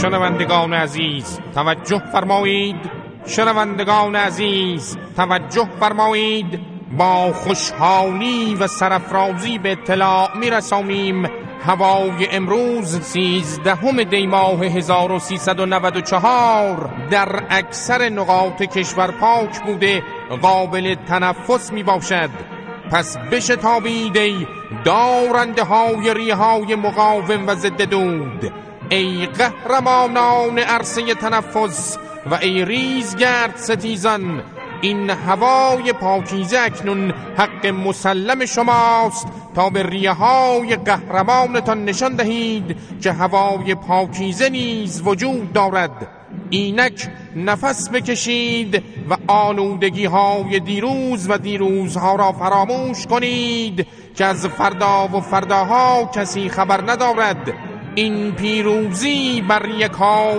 شنوندگان عزیز توجه فرمایید. شنوندگان عزیز توجه فرمایید. با خوشحالی و سرفرازی به اطلاع میرسانیم. هوای امروز سیزدهم دی ماه 1394 در اکثر نقاط کشور پاک بوده قابل تنفس می باشد پس بشتابید ای دارنده های ریه های مقاوم و ضد دود. ای قهرمانان عرصه تنفس و ای ریزگرد ستیزان این هوای پاکیزه اکنون حق مسلم شماست تا به ریه های قهرمانتان نشان دهید که هوای پاکیزه نیز وجود دارد اینک نفس بکشید و آلودگی های دیروز و دیروزها را فراموش کنید که از فردا و فرداها کسی خبر ندارد این پیروزی بر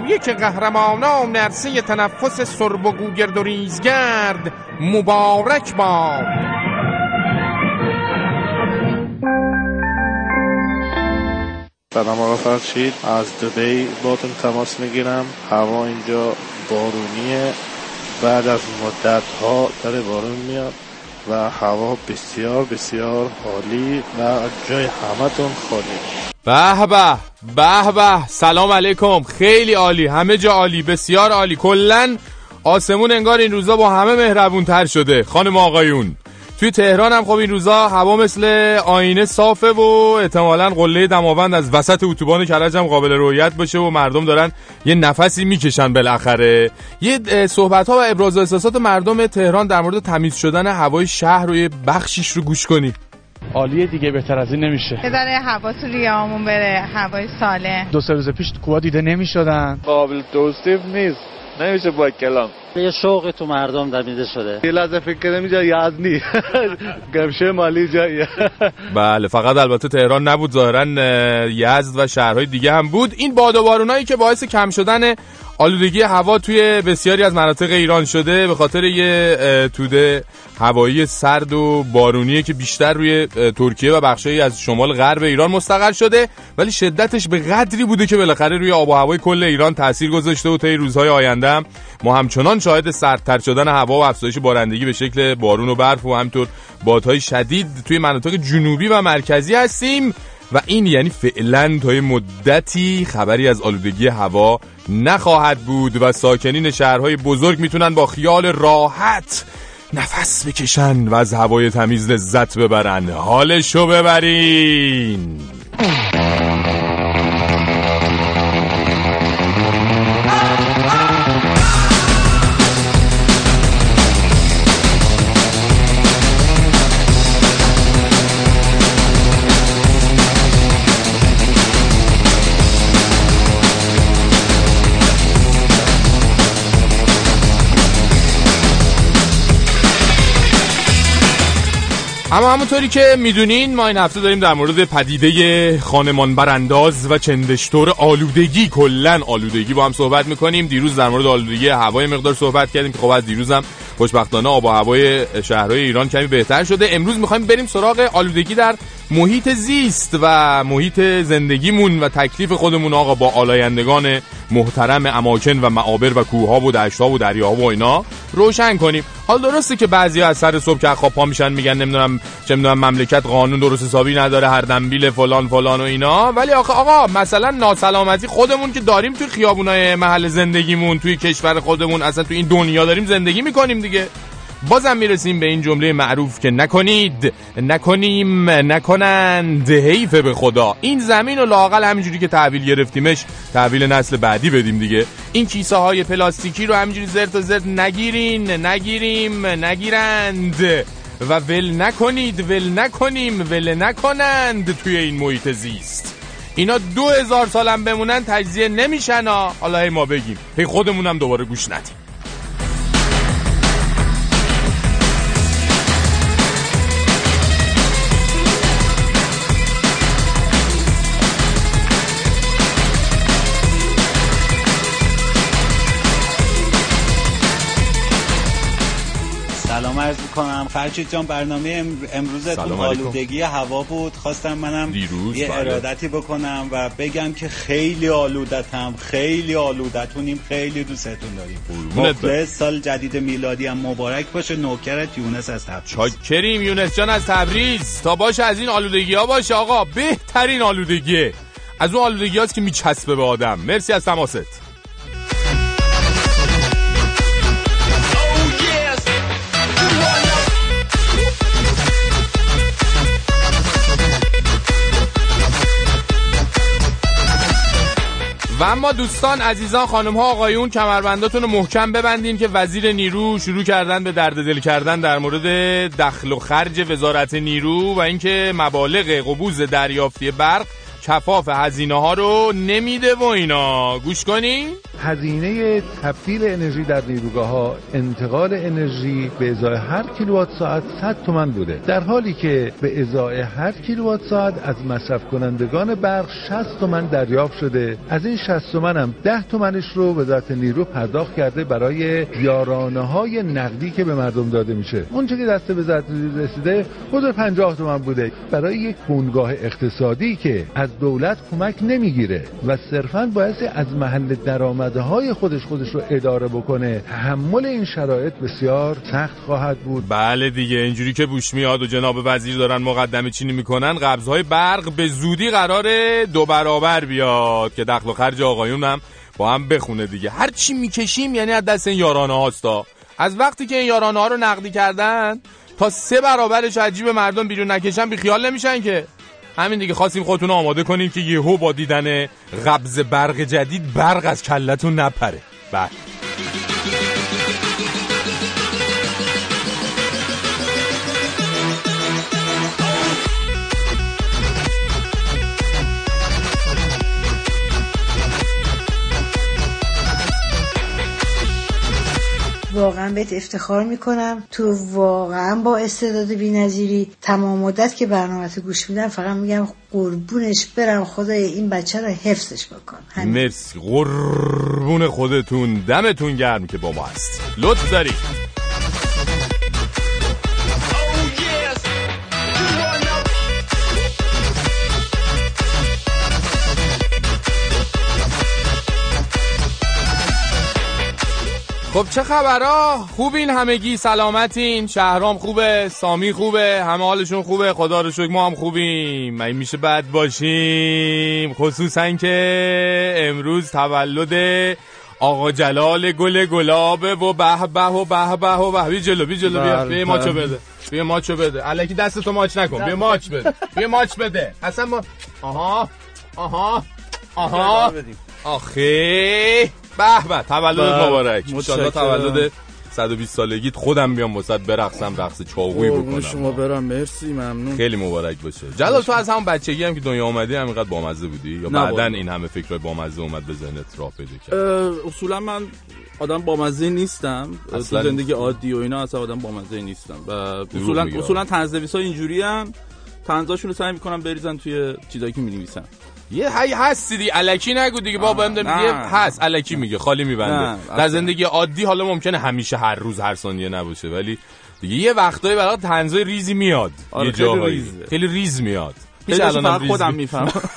یک قهرمانان نرسه تنفس سرب و گوگرد و ریزگرد مبارک باد. سلام آقا فرشید. از دبی باتون تماس می‌گیرم. هوا اینجا بارونیه. بعد از مدت ها داره بارون میاد. و هوا بسیار بسیار حالی و جای همتون خالی. به به به به سلام علیکم. خیلی عالی همه جا عالی بسیار عالی. کلا آسمون انگار این روزا با همه مهربون تر شده. خانم آقایون. توی تهران هم خب این روزا هوا مثل آینه صافه و احتمالا قله دماوند از وسط اتوبان کرج هم قابل رویت باشه و مردم دارن یه نفسی می‌کشن بالاخره. یه صحبت ها و ابراز احساسات مردم تهران در مورد تمیز شدن هوای شهر رو یه بخشیش رو گوش کنید عالیه دیگه بهتر از این نمیشه. بذاره هوا تو ریامون بره هوای ساله دو سه روز پیش کوها دیده نمی‌شدن. قابل توصیف نیست. نمیشه با کلام. یه شوق تو مردم دمیده شده. یه لحظه فکر کردم اینجا یزدی گمشه مالی جاییه بله فقط البته تهران نبود ظاهرا یزد و شهرهای دیگه هم بود. این باد و بارونایی که باعث کم شدن آلودگی هوا توی بسیاری از مناطق ایران شده به خاطر یه توده هوایی سرد و بارونیه که بیشتر روی ترکیه و بخشایی از شمال غرب ایران مستقر شده ولی شدتش به قدری بوده که بالاخره روی آب و هوای کل ایران تاثیر گذاشته و طی روزهای آینده ما همچنان شاهد سردتر شدن هوا و افزایش بارندگی به شکل بارون و برف و همطور بادهای شدید توی مناطق جنوبی و مرکزی هستیم. و این یعنی فعلا تا مدتی خبری از آلودگی هوا نخواهد بود و ساکنین شهرهای بزرگ می‌تونن با خیال راحت نفس بکشن و از هوای تمیز لذت ببرن. حالشو ببرین. اما همونطوری که می‌دونین ما این هفته داریم در مورد پدیده خانمان برانداز و چندشتور آلودگی. کلا آلودگی با هم صحبت می‌کنیم. دیروز در مورد آلودگی هوای مقدار صحبت کردیم که خب از دیروز هم خوشبختانه آب و هوای شهرهای ایران کمی بهتر شده. امروز می‌خوایم بریم سراغ آلودگی در محیط زیست و محیط زندگیمون و تکلیف خودمون آقا با آلایندگان محترم اماکن و معابر و کوه ها و دشت ها و دریاها و اینا روشن کنیم. حال درسته که بعضی از سر صبح که خواب پا میشن میگن نمی‌دونم چه می‌دونم مملکت قانون درست حسابی نداره هر دنبیل فلان فلان و اینا. ولی آخه آقا مثلا ناسلامتی خودمون که داریم توی خیابونای محل زندگیمون توی کشور خودمون اصلا توی این دنیا داریم زندگی می‌کنیم دیگه. بازم می‌رسیم به این جمله معروف که نکنید نکنیم نکنند حیف به خدا. این زمین و لاقل همینجوری که تحویل گرفتیمش تحویل نسل بعدی بدیم دیگه. این کیسه های پلاستیکی رو همینجوری زرت و زرت نگیرین نگیریم نگیرند. و ول نکنید ول نکنیم ول نکنند توی این محیط زیست. اینا دو هزار سالم بمونن تجزیه نمیشن حالا ما بگیم. هی خودمونم دوباره گوش ندیم. می‌کنم. فرشید جان برنامه امروزتون. آلودگی هوا بود. خواستم منم دیروز، یه بله. ارادتی بکنم و بگم که خیلی آلودتم. خیلی آلودتونیم. خیلی دوستتون داریم. مخلص سال جدید میلادی. هم مبارک باشه. نوکرت یونس از تبریز. چاکریم یونس جان از تبریز. تا باشه از این آلودگی ها باشه آقا. بهترین آلودگیه از اون آلودگی هاست که میچسبه به آدم. مرسی از تماست. و اما دوستان عزیزان خانم ها آقایون کمربنداتون رو محکم ببندین که وزیر نیرو شروع کردن به درد دل کردن در مورد دخل و خرج وزارت نیرو و اینکه مبالغ قبوز دریافتی برق کفاف هزینه ها رو نمیده و اینا. گوش کنین. هزینه تبدیل انرژی در نیروگاه ها انتقال انرژی به ازای هر کیلووات ساعت 100 تومن بوده. در حالی که به ازای هر کیلووات ساعت از مصرف کنندگان برق 60 تومن دریافت شده از این 60 تومن هم 10 تومنش رو وزارت نیرو پرداخت کرده برای یارانه های نقدی که به مردم داده میشه. اونچه که دست وزارت رسیده حدود 50 تومن بوده. برای یک بنگاه اقتصادی که از دولت کمک نمی‌گیره و صرفا باعث از محل درآمدهای خودش خودش رو اداره بکنه. تحمل این شرایط بسیار سخت خواهد بود. بله دیگه اینجوری که بوش میاد و جناب وزیر دارن مقدمه چینی می‌کنن قبضهای برق به زودی قراره دو برابر بیاد که دخل و خرج آقایون هم با هم بخونه دیگه. هر چی می‌کشیم یعنی از دست این یارانه هاستا. از وقتی که این یارانه ها رو نقدی کردن تا سه برابرش عجیب مردم بیرون نکشن بی خیال نمیشن که. همین دیگه خواستیم خودتون آماده کنیم که یهو با دیدن قبض برق جدید برق از کلتون نپره. بله. واقعا بهت افتخار می‌کنم. تو واقعا با استعداد بی‌نظیری تمام مدت که برنامه گوش میدم فقط میگم قربونش برم خدای این بچه رو حفظش بکن. همین. مرسی. قربون خودتون. دمتون گرم که با ما هست. لطف داری خب چه خبرها؟ خوبین همگی سلامتین. شهرام خوبه سامی خوبه همه حالشون خوبه. خدا رو شکر ما هم خوبیم. مگه میشه بد باشیم؟ خصوصا که امروز تولد آقا جلال گل گلابه و به به و به به و به. بی جلو بی جلو بیا. بله، بیا ماچو بله. بده. بیا ماچو بده. الکی دستتو ماچ نکن. بیا ماچ بده. بیا ماچ بده. اصلا ما آها. آها. آها. آخه. به به تولد بله، مبارک. متشکرم. تولد 120 سالگیت. خودم بیام وسط برقصم رقص چاقویی بکنم. شما برم. مرسی ممنون. خیلی مبارک باشه. جلال تو از همون بچگی هم که دنیا اومدی همینقدر بامزه بودی؟ یا بعدا والا. این همه فکرای بامزه اومد به ذهنت راه پیدا کرد؟ اصولا من آدم بامزه نیستم. تو زندگی. عادی و اینا اصلا آدم بامزه نیستم. و اصولا. اصولا اینجوری ان طنزاشون رو سعی می‌کنم بریزن توی چیزایی که می‌نویسن یه هی هستی دی الکی نگو دیگه بابا هم نه. میگه هست. الکی میگه خالی میبنده. در. زندگی عادی حالا ممکنه همیشه هر روز هر ثانیه نباشه ولی دیگه یه وقتایی برای طنزای ریزی میاد. آره، یه خیلی جاهایی. خیلی ریز میاد. میشه ریز خودم می‌فهمم.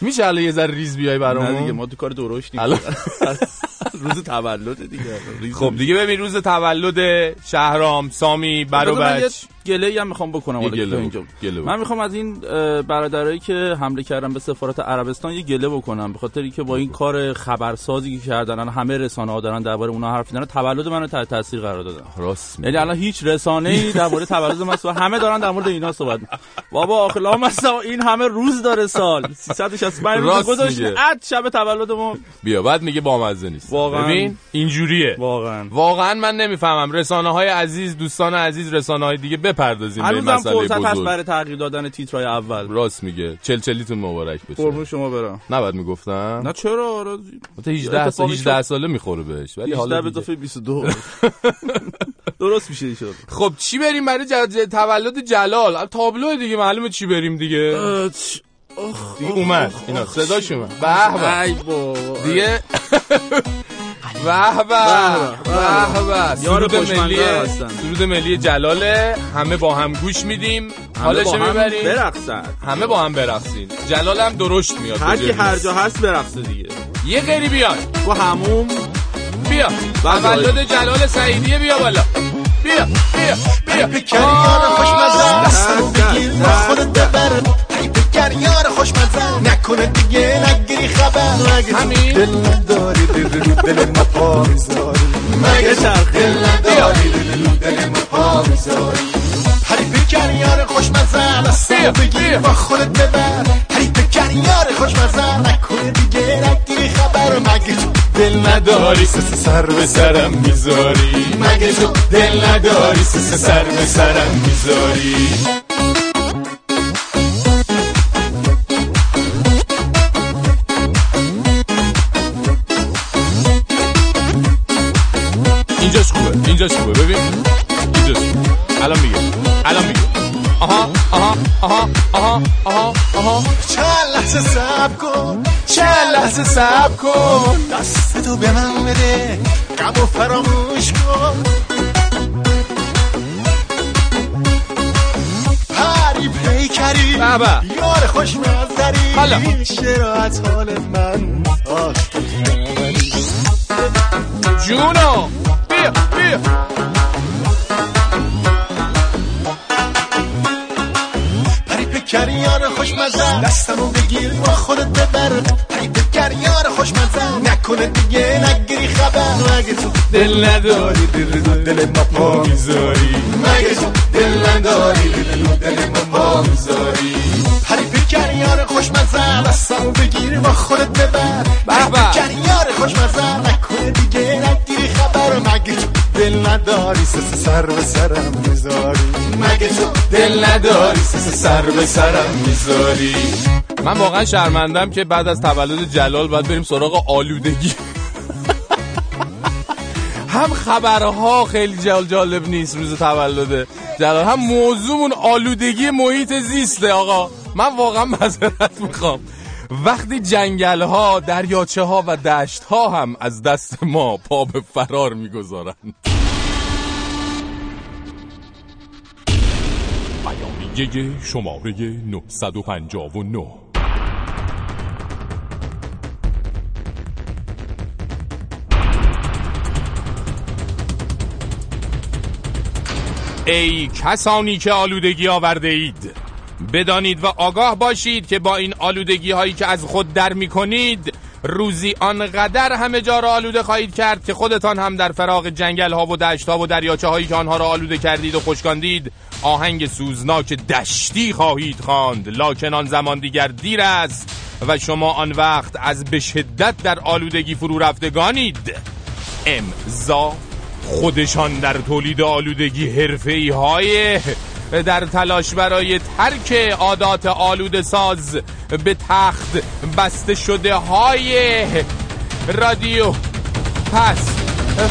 میشه الان یه ذره ریز بیای برامون؟ دیگه ما تو کار درشت الان- روز تولد دیگه خب دیگه ببین روز تولد شهرام سامی بر و بذار من یه بچ گله هم می‌خوام بکنم گله اینجا گله. من می‌خوام از این برادرایی که حمله کردن به سفارت عربستان یه گله بکنم به خاطر اینکه با این کار خبرسازی که کردن الان همه رسانه ها دارن درباره اونها حرف می‌زنن تولد منو تحت تاثیر قرار دادن راست. یعنی الان هیچ رسانه ای در مورد تولد من صحبت همه دارن در مورد اینا صحبت. بابا آخه لامصب این همه روز داره سال 365 روز میگه. اد شب تولدمون بیا بعد میگه بامزه نیست واقعاً. ببین اینجوریه واقعا واقعا من نمی‌فهمم رسانه های عزیز دوستان عزیز رسانه های دیگه بپردازیم به مسئله فرصت هست بزرگ. برای تغییر دادن تیترهای اول. راست میگه. چلچلیتون مبارک بشه. قربون شما برم. نباید می‌گفتم؟ نه چرا؟ آره تا 18 سال اتفاقی 18 شد. ساله می‌خوره بهش. ولی 18 حالا به. اضافه 22 درست میشه شد خب چی بریم برای ج- ج- تولد جلال؟ تابلو دیگه معلومه چی بریم دیگه. دیگه اومد. اینا صداش اومد. به به. ای بابا. دیگه. به به. به به. سرود ملی. سرود ملی جلاله. همه با هم گوش میدیم. همه حالش با هم می‌بریم؟ برقصن. همه با هم برقصین. جلال هم درشت میاد هر به کی. هر جا هست برقصه دیگه. یه غیری بیاد تو همون. بیا. بله. تولد جلال سعیدیه بیا بالا. بیا بیا بیا. یار خوشمزه دستمو بگیر با خودت ببر یار خوشمزه نکنه دیگه نگیری خبر؟ مگه همین؟ دل نداری دل رو دل ما پا می‌ذاری مگه دل نداری دل رو دل ما پا می‌ذاری هری بکر یار خوشمزه دستمو بگیر با خودت ببر. هری بکر یار خوشمزه نکنه دیگه نگیری خبر. مگه تو دل نداری سس سر به سرم می‌ذاری؟ مگه تو دل نداری سس سر به سرم می‌ذاری؟ اینجاش خوبه ببین. اینجاش خوبه. الان میگه الان میگه آها آها آها آها آها آها. چند لحظه سب کن چند لحظه سب کن. دستتو به من بده غم و فراموش کن. پری پیکری به. یار خوش. منظری چرا از حال من. نبری؟ جونو. پیکری یار خوش مزه دستمو بگیر با خودت ببر. پری پیکری یار خوش مزه نکنه دیگه نگیری خبر. مگه تو دل نداری دل رو دل ما پا می‌ذاری مگه تو دل نداری دل رو دل ما پا می‌ذاری پری پیکری یار خوش مزه دستمو بگیر با خودت ببر. پیکری یار خوش مزه نکنه دیگه نگیری خبر مگه تو دل نداری سس سر به سرم می‌ذاری؟ مگه تو دل نداری سس سر به سرم می‌ذاری؟ من واقعا شرمندم که بعد از تولد جلال باید بریم سراغ آلودگی. هم خبرها خیلی جال جالب نیست روز تولد جلال. هم موضوعمون آلودگی محیط زیسته آقا. من واقعا معذرت می‌خوام. وقتی جنگل ها دریاچه ها و دشت ها هم از دست ما پا به فرار می‌گذارند. بیانیه شماره 959 ای کسانی که آلودگی آورده اید بدانید و آگاه باشید که با این آلودگی هایی که از خود در می کنید روزی آنقدر همه جا را آلوده خواهید کرد که خودتان هم در فراغ جنگل ها و دشت ها و دریاچه هایی که آنها را آلوده کردید و خشکاندید آهنگ سوزناک دشتی خواهید خواند. لاکن آن زمان دیگر دیر است و شما آن وقت از به شدت در آلودگی فرو رفتگانید. امضا خودشان در تولید آلودگی حرفه‌ای های در تلاش برای ترک عادات آلوده ساز به تخت بسته شده های رادیو. پس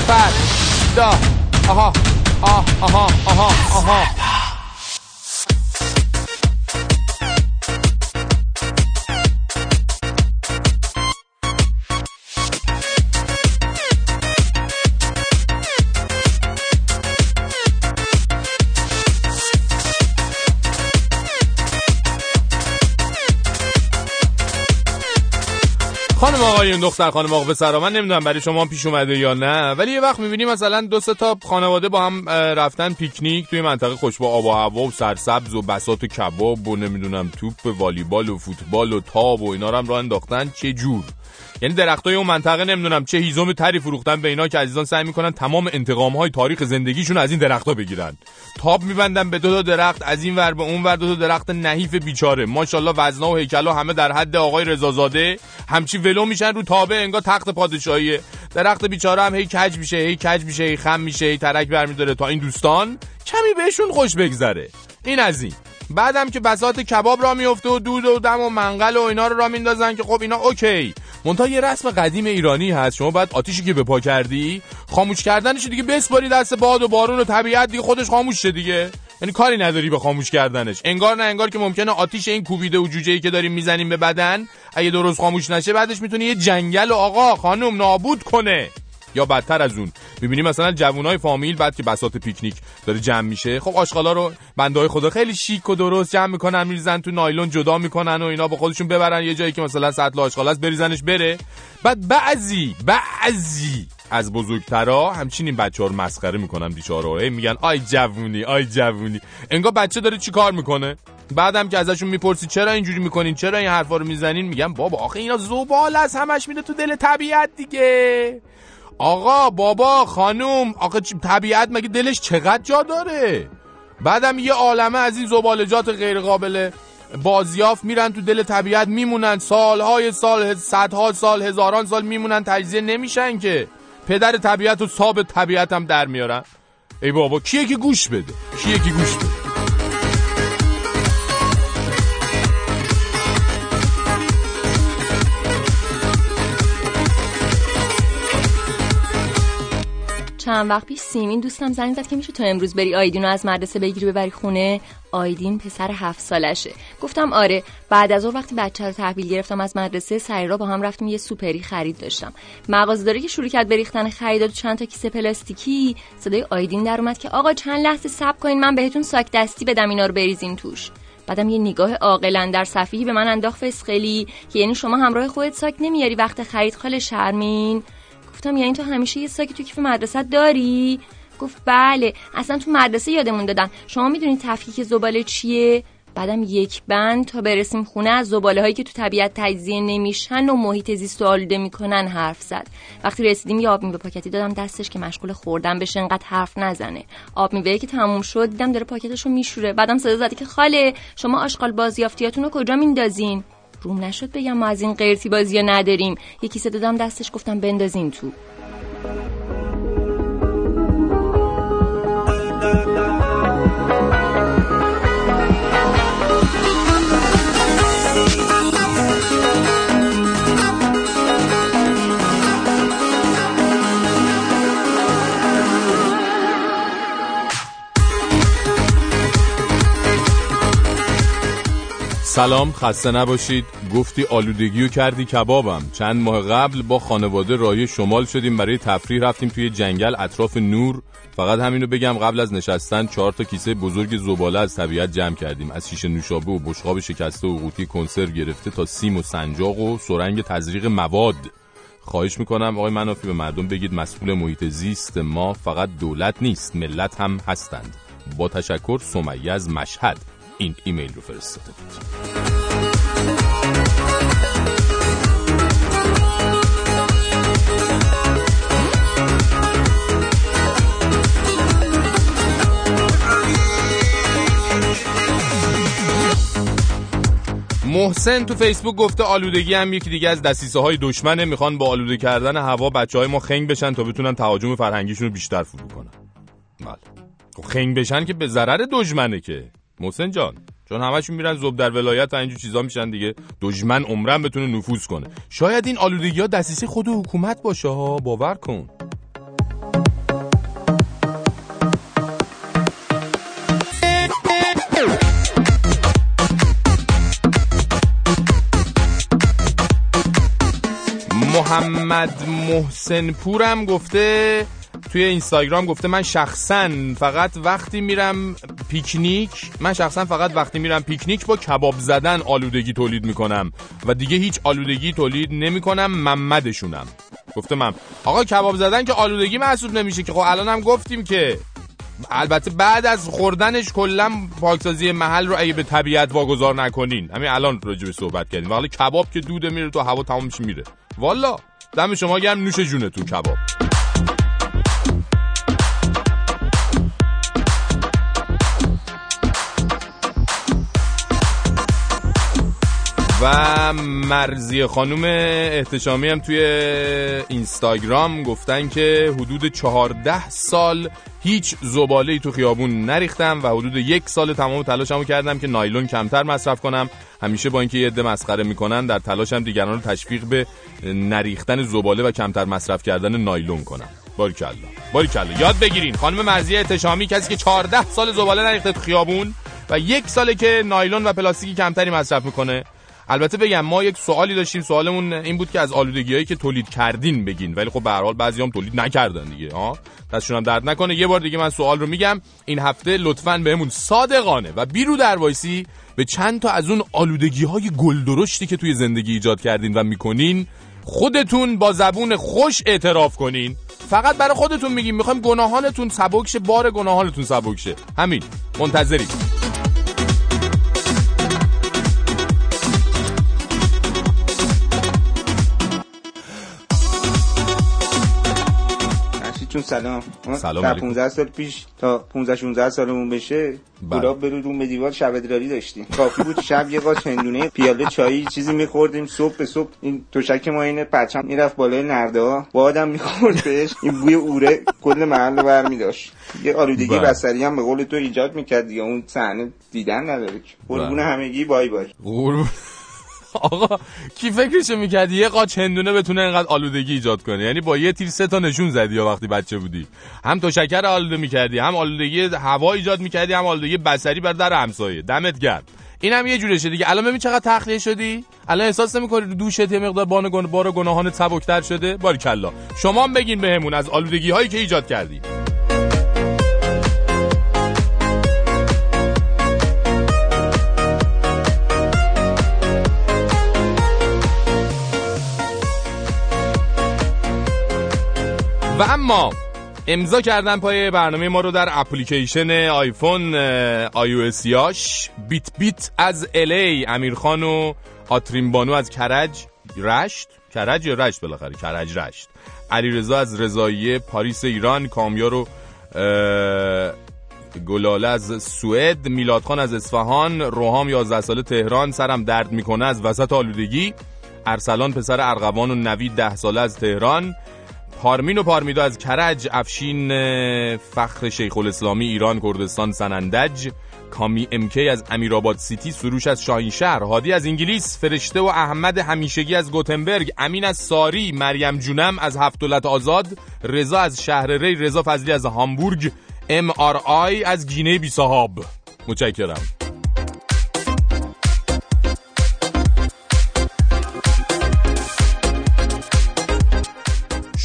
فر دا آها آه آها آها آها. خانم آقایون دختر خانم آقا پسرا من نمی‌دونم برای شما پیش اومده یا نه ولی یه وقت می‌بینیم مثلا دو سه تا خانواده با هم رفتن پیکنیک توی منطقه خوش با آب و هوا و سرسبز و بسات و کباب و نمی‌دونم توپ والیبال و فوتبال و تاب و اینا رو هم راه انداختن. چه جور؟ یعنی درختای اون منطقه نمی‌دونم چه هیزم تری فروختن به اینا که عزیزان سعی می‌کنن تمام انتقام های تاریخ زندگیشون از این درختها بگیرن. تاب میبندن به دو تا درخت از این ور به اون ور دو تا درخت نحیف بیچاره. ماشاءالله وزنا و هیکلا همه در حد آقای رضازاده. همچی ولو میشن رو تابه انگار تخت پادشاهیه. درخت بیچاره هم هی کج میشه هی کج میشه هی خم میشه هی ترک برمیداره تا این دوستان کمی بهشون خوش بگذره. این از این. بعدم که بسات کباب را میفته و دود و دم و منقل و اینا رو را میندازن که خب اینا اوکی. منتها یه رسم قدیم ایرانی هست. شما باید آتیشی که بپا کردی خاموش کردنش دیگه بسپاری دست باد و بارون و طبیعت دیگه خودش خاموش شه دیگه. یعنی کاری نداری به خاموش کردنش. انگار نه انگار که ممکنه آتیش این کوبیده و جوجه ای که داریم می‌زنیم به بدن اگه درست خاموش نشه بعدش می‌تونه یه جنگل و آقا خانم نابود کنه. یا بدتر از اون. می‌بینی مثلا جوانای فامیل بعد که بساط پیکنیک داره جمع میشه خب آشغالا رو بنده خدا خیلی شیک و درست جمع می‌کنن میریزن تو نایلون جدا می‌کنن و اینا با خودشون ببرن یه جایی که مثلا سطل آشغال است بریزنش بره. بعد بعضی بعضی از بزرگترا همچین این بچه ها رو مسخره می‌کنن بیچاره. میگن آی جوونی آی جوونی. انگار بچه داره چی کار می‌کنه؟ بعدم که ازشون می‌پرسی چرا اینجوری می‌کنین چرا این حرفا رو می‌زنین میگن بابا آخه اینا زبال از همش میده تو دل طبیعت دیگه. آقا بابا خانوم آقا طبیعت مگه دلش چقدر جا داره؟ بعدم یه عالمه از این زبالجات غیر قابل بازیافت میرن تو دل طبیعت میمونن. سالهای سال صدها سال هزاران سال میمونن تجزیه نمیشن که. پدر طبیعت و صاب طبیعت هم در میارن. ای بابا کیه که گوش بده؟ کیه که گوش بده؟ چند وقت پیش سیمین دوستم زنگ زد که میشه تو امروز بری آیدین رو از مدرسه بگیری ببری خونه. آیدین پسر هفت سالشه. گفتم آره. بعد از اون وقتی بچه رو تحویل گرفتم از مدرسه سری را با هم رفتیم یه سوپری خرید داشتم. داره که شروع کرد بریختن خریدات چند تا کیسه پلاستیکی. صدای آیدین در اومد که آقا چند لحظه صبر کنین من بهتون ساک دستی بدم اینا رو بریزین توش. بعدم یه نگاه عاقلا در صفیحی به من انداخت فسخلی که یعنی شما همراه خودت ساک نمیاری وقت خرید خاله شرمین. گفتم یعنی تو همیشه یه ساکی تو کیف مدرسه داری؟ گفت بله. اصلا تو مدرسه یادمون دادن. شما می‌دونید تفکیک زباله چیه؟ بعدم یک بند تا برسیم خونه از زباله هایی که تو طبیعت تجزیه نمیشن و محیط زیست و آلوده می‌کنن حرف زد. وقتی رسیدیم یه آب میوه پاکتی دادم دستش که مشغول خوردن بشه انقدر حرف نزنه. آب میوه که تموم شد دیدم داره پاکتشو میشوره. بعدم صدا زدی که خاله شما آشغال بازیافتیاتون رو کجا میندازین؟ روم نشد بگم ما از این قیرتی بازی نداریم. یکی کیسه دادم دستش گفتم بندازین تو. سلام خسته نباشید. گفتی آلودگی و کردی کبابم. چند ماه قبل با خانواده رای شمال شدیم برای تفریح رفتیم توی جنگل اطراف نور. فقط همینو بگم قبل از نشستن چهار تا کیسه بزرگ زباله از طبیعت جمع کردیم. از شیشه نوشابه و بشقاب شکسته و قوطی کنسر گرفته تا سیم و سنجاق و سرنگ تزریق مواد. خواهش می‌کنم آقای منافی به مردم بگید مسئول محیط زیست ما فقط دولت نیست ملت هم هستند. با تشکر سمیه از مشهد. این ایمیل رو فرستاده بود. محسن تو فیسبوک گفته آلودگی هم یکی دیگه از دستیسه های دشمنه. می‌خوان با آلوده کردن هوا بچه های ما خنگ بشن تا بتونن تهاجم فرهنگیشون رو بیشتر فرو کنن. بله. خب خنگ بشن که به ضرر دشمنه که. محسن جان چون همشون میرن زوب در ولایت و اینجور چیزا میشن دیگه. دشمن عمرن بتونه نفوذ کنه. شاید این آلودگی ها دستیسه خود حکومت باشه ها. باور کن. محمد محسن پورم گفته توی اینستاگرام گفته من شخصا فقط وقتی میرم پیکنیک من شخصا فقط وقتی میرم پیکنیک با کباب زدن آلودگی تولید می‌کنم و دیگه هیچ آلودگی تولید نمی‌کنم محمدشونم گفته من آقا کباب زدن که آلودگی محسوب نمیشه که. خب الانم گفتیم که البته بعد از خوردنش کلا پاکسازی محل رو اگه به طبیعت واگذار نکنین. همین الان راجع به صحبت کردیم. ولی کباب که دوده میره تو هوا تمام میره. والا دم شما گرم نوش جونتون کباب. و مرزی خانوم احتشامی هم توی اینستاگرام گفتن که حدود 14 سال هیچ زباله ای تو خیابون نریختم و حدود یک سال تمام تلاشمو کردم که نایلون کمتر مصرف کنم. همیشه با اینکه یه عده مسخره می‌کنن در تلاشم دیگران رو تشویق به نریختن زباله و کمتر مصرف کردن نایلون کنم. باریکلا. باریکلا. یاد بگیرین خانم مرزی احتشامی کسی که 14 سال زباله نریخته تو خیابون و یک ساله که نایلون و پلاستیکی کمتری مصرف می‌کنه. البته بگم ما یک سوالی داشتیم سوالمون این بود که از آلودگی هایی که تولید کردین بگین. ولی خب به هر حال بعضیام تولید نکردن دیگه ها؟ دستشون هم درد نکنه. یه بار دیگه من سوال رو میگم. این هفته لطفا بهمون صادقانه و بیرو در وایسی به چند تا از اون آلودگی های گلدرشتی که توی زندگی ایجاد کردین و می‌کنین خودتون با زبون خوش اعتراف کنین. فقط برای خودتون میگیم می‌خوایم گناهانتون سبک شه بار گناهانتون سبک شه همین منتظریم. چون سلام سلام تا علیکم. 15 سال پیش تا 15 16 سالمون بشه بله. گلاب برو رو به دیوار شب ادراری داشتیم کافی بود شب یه قاچ هندونه پیاله چایی چیزی میخوردیم صبح به صبح این تشک ما این پرچم می‌رفت بالای نرده ها با آدم می‌خورد بهش این بوی اوره کل محل رو برمی داشت یه آلودگی بله. بصری هم به قول تو ایجاد می‌کرد دیگه اون صحنه دیدن نداره. قربون بله. همگی بای بای قربون آقا کی فکرشو می‌کرد یه قاچ هندونه بتونه اینقدر آلودگی ایجاد کنه. یعنی با یه تیر سه تا نشون زدی یا وقتی بچه بودی. هم تو شکر آلوده می‌کردی هم آلودگی هوا ایجاد می‌کردی هم آلودگی بصری بر در همسایه. دمت گرم. این هم یه جورشه دیگه. الان ببین چقدر تخلیه شدی؟ الان احساس نمی‌کنی دوشت یه مقدار بان گن... بار گناهان سبکتر شده؟ باریکلا. شما هم بگین بهمون از آلودگی هایی که ایجاد کردی. و اما امضا کردن پای برنامه ما رو در اپلیکیشن آیفون آی بیت بیت از الی امیرخان و آترین بانو از کرج رشت. کرج یا رشت بالاخره؟ کرج رشت. علیرضا از رضاییه پاریس ایران. کامیار و گلاله از سوئد. میلاد خان از اصفهان. روحام 11 ساله تهران. سرم درد می‌کنه از وسط آلودگی. ارسلان پسر ارغوان و نوید 10 ساله از تهران. پارمین و پارمیدو از کرج افشین فخر شیخ الاسلامی ایران کردستان سنندج کامی امکی از امیرآباد City سروش از شاهین شهر هادی از انگلیس فرشته و احمد همیشگی از گوتنبرگ امین از ساری مریم جونم از هفت دولت آزاد رضا از شهر ری رضا فضلی از هامبورگ MRI از گینه بی صاحب متشکرم.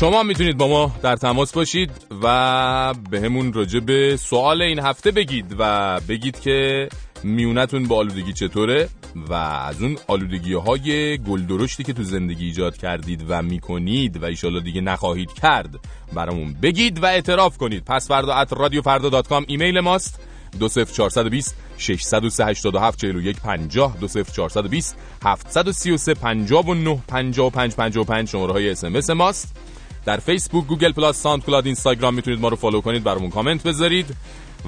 شما می‌تونید با ما در تماس باشید و به همون راجع به سوال این هفته بگید و بگید که میونتون با آلودگی چطوره و از اون آلودگی های گلدرشتی که تو زندگی ایجاد کردید و می‌کنید و ایشالا دیگه نخواهید کرد برامون بگید و اعتراف کنید. پس فردا at رادیو فردا dot com ایمیل ماست. دو صفر چهارصد و بیست ششصد و سه هشتاد و هفت چهل و یک پنجاه. دو صفر چهارصد و بیست هفتصد و سی و سه پنجاه و نه پنجاه و پنج پنجاه و پنج. شماره های SMS ماست. در فیسبوک گوگل پلاس SoundCloud اینستاگرام می‌تونید ما رو follow کنید برامون کامنت بذارید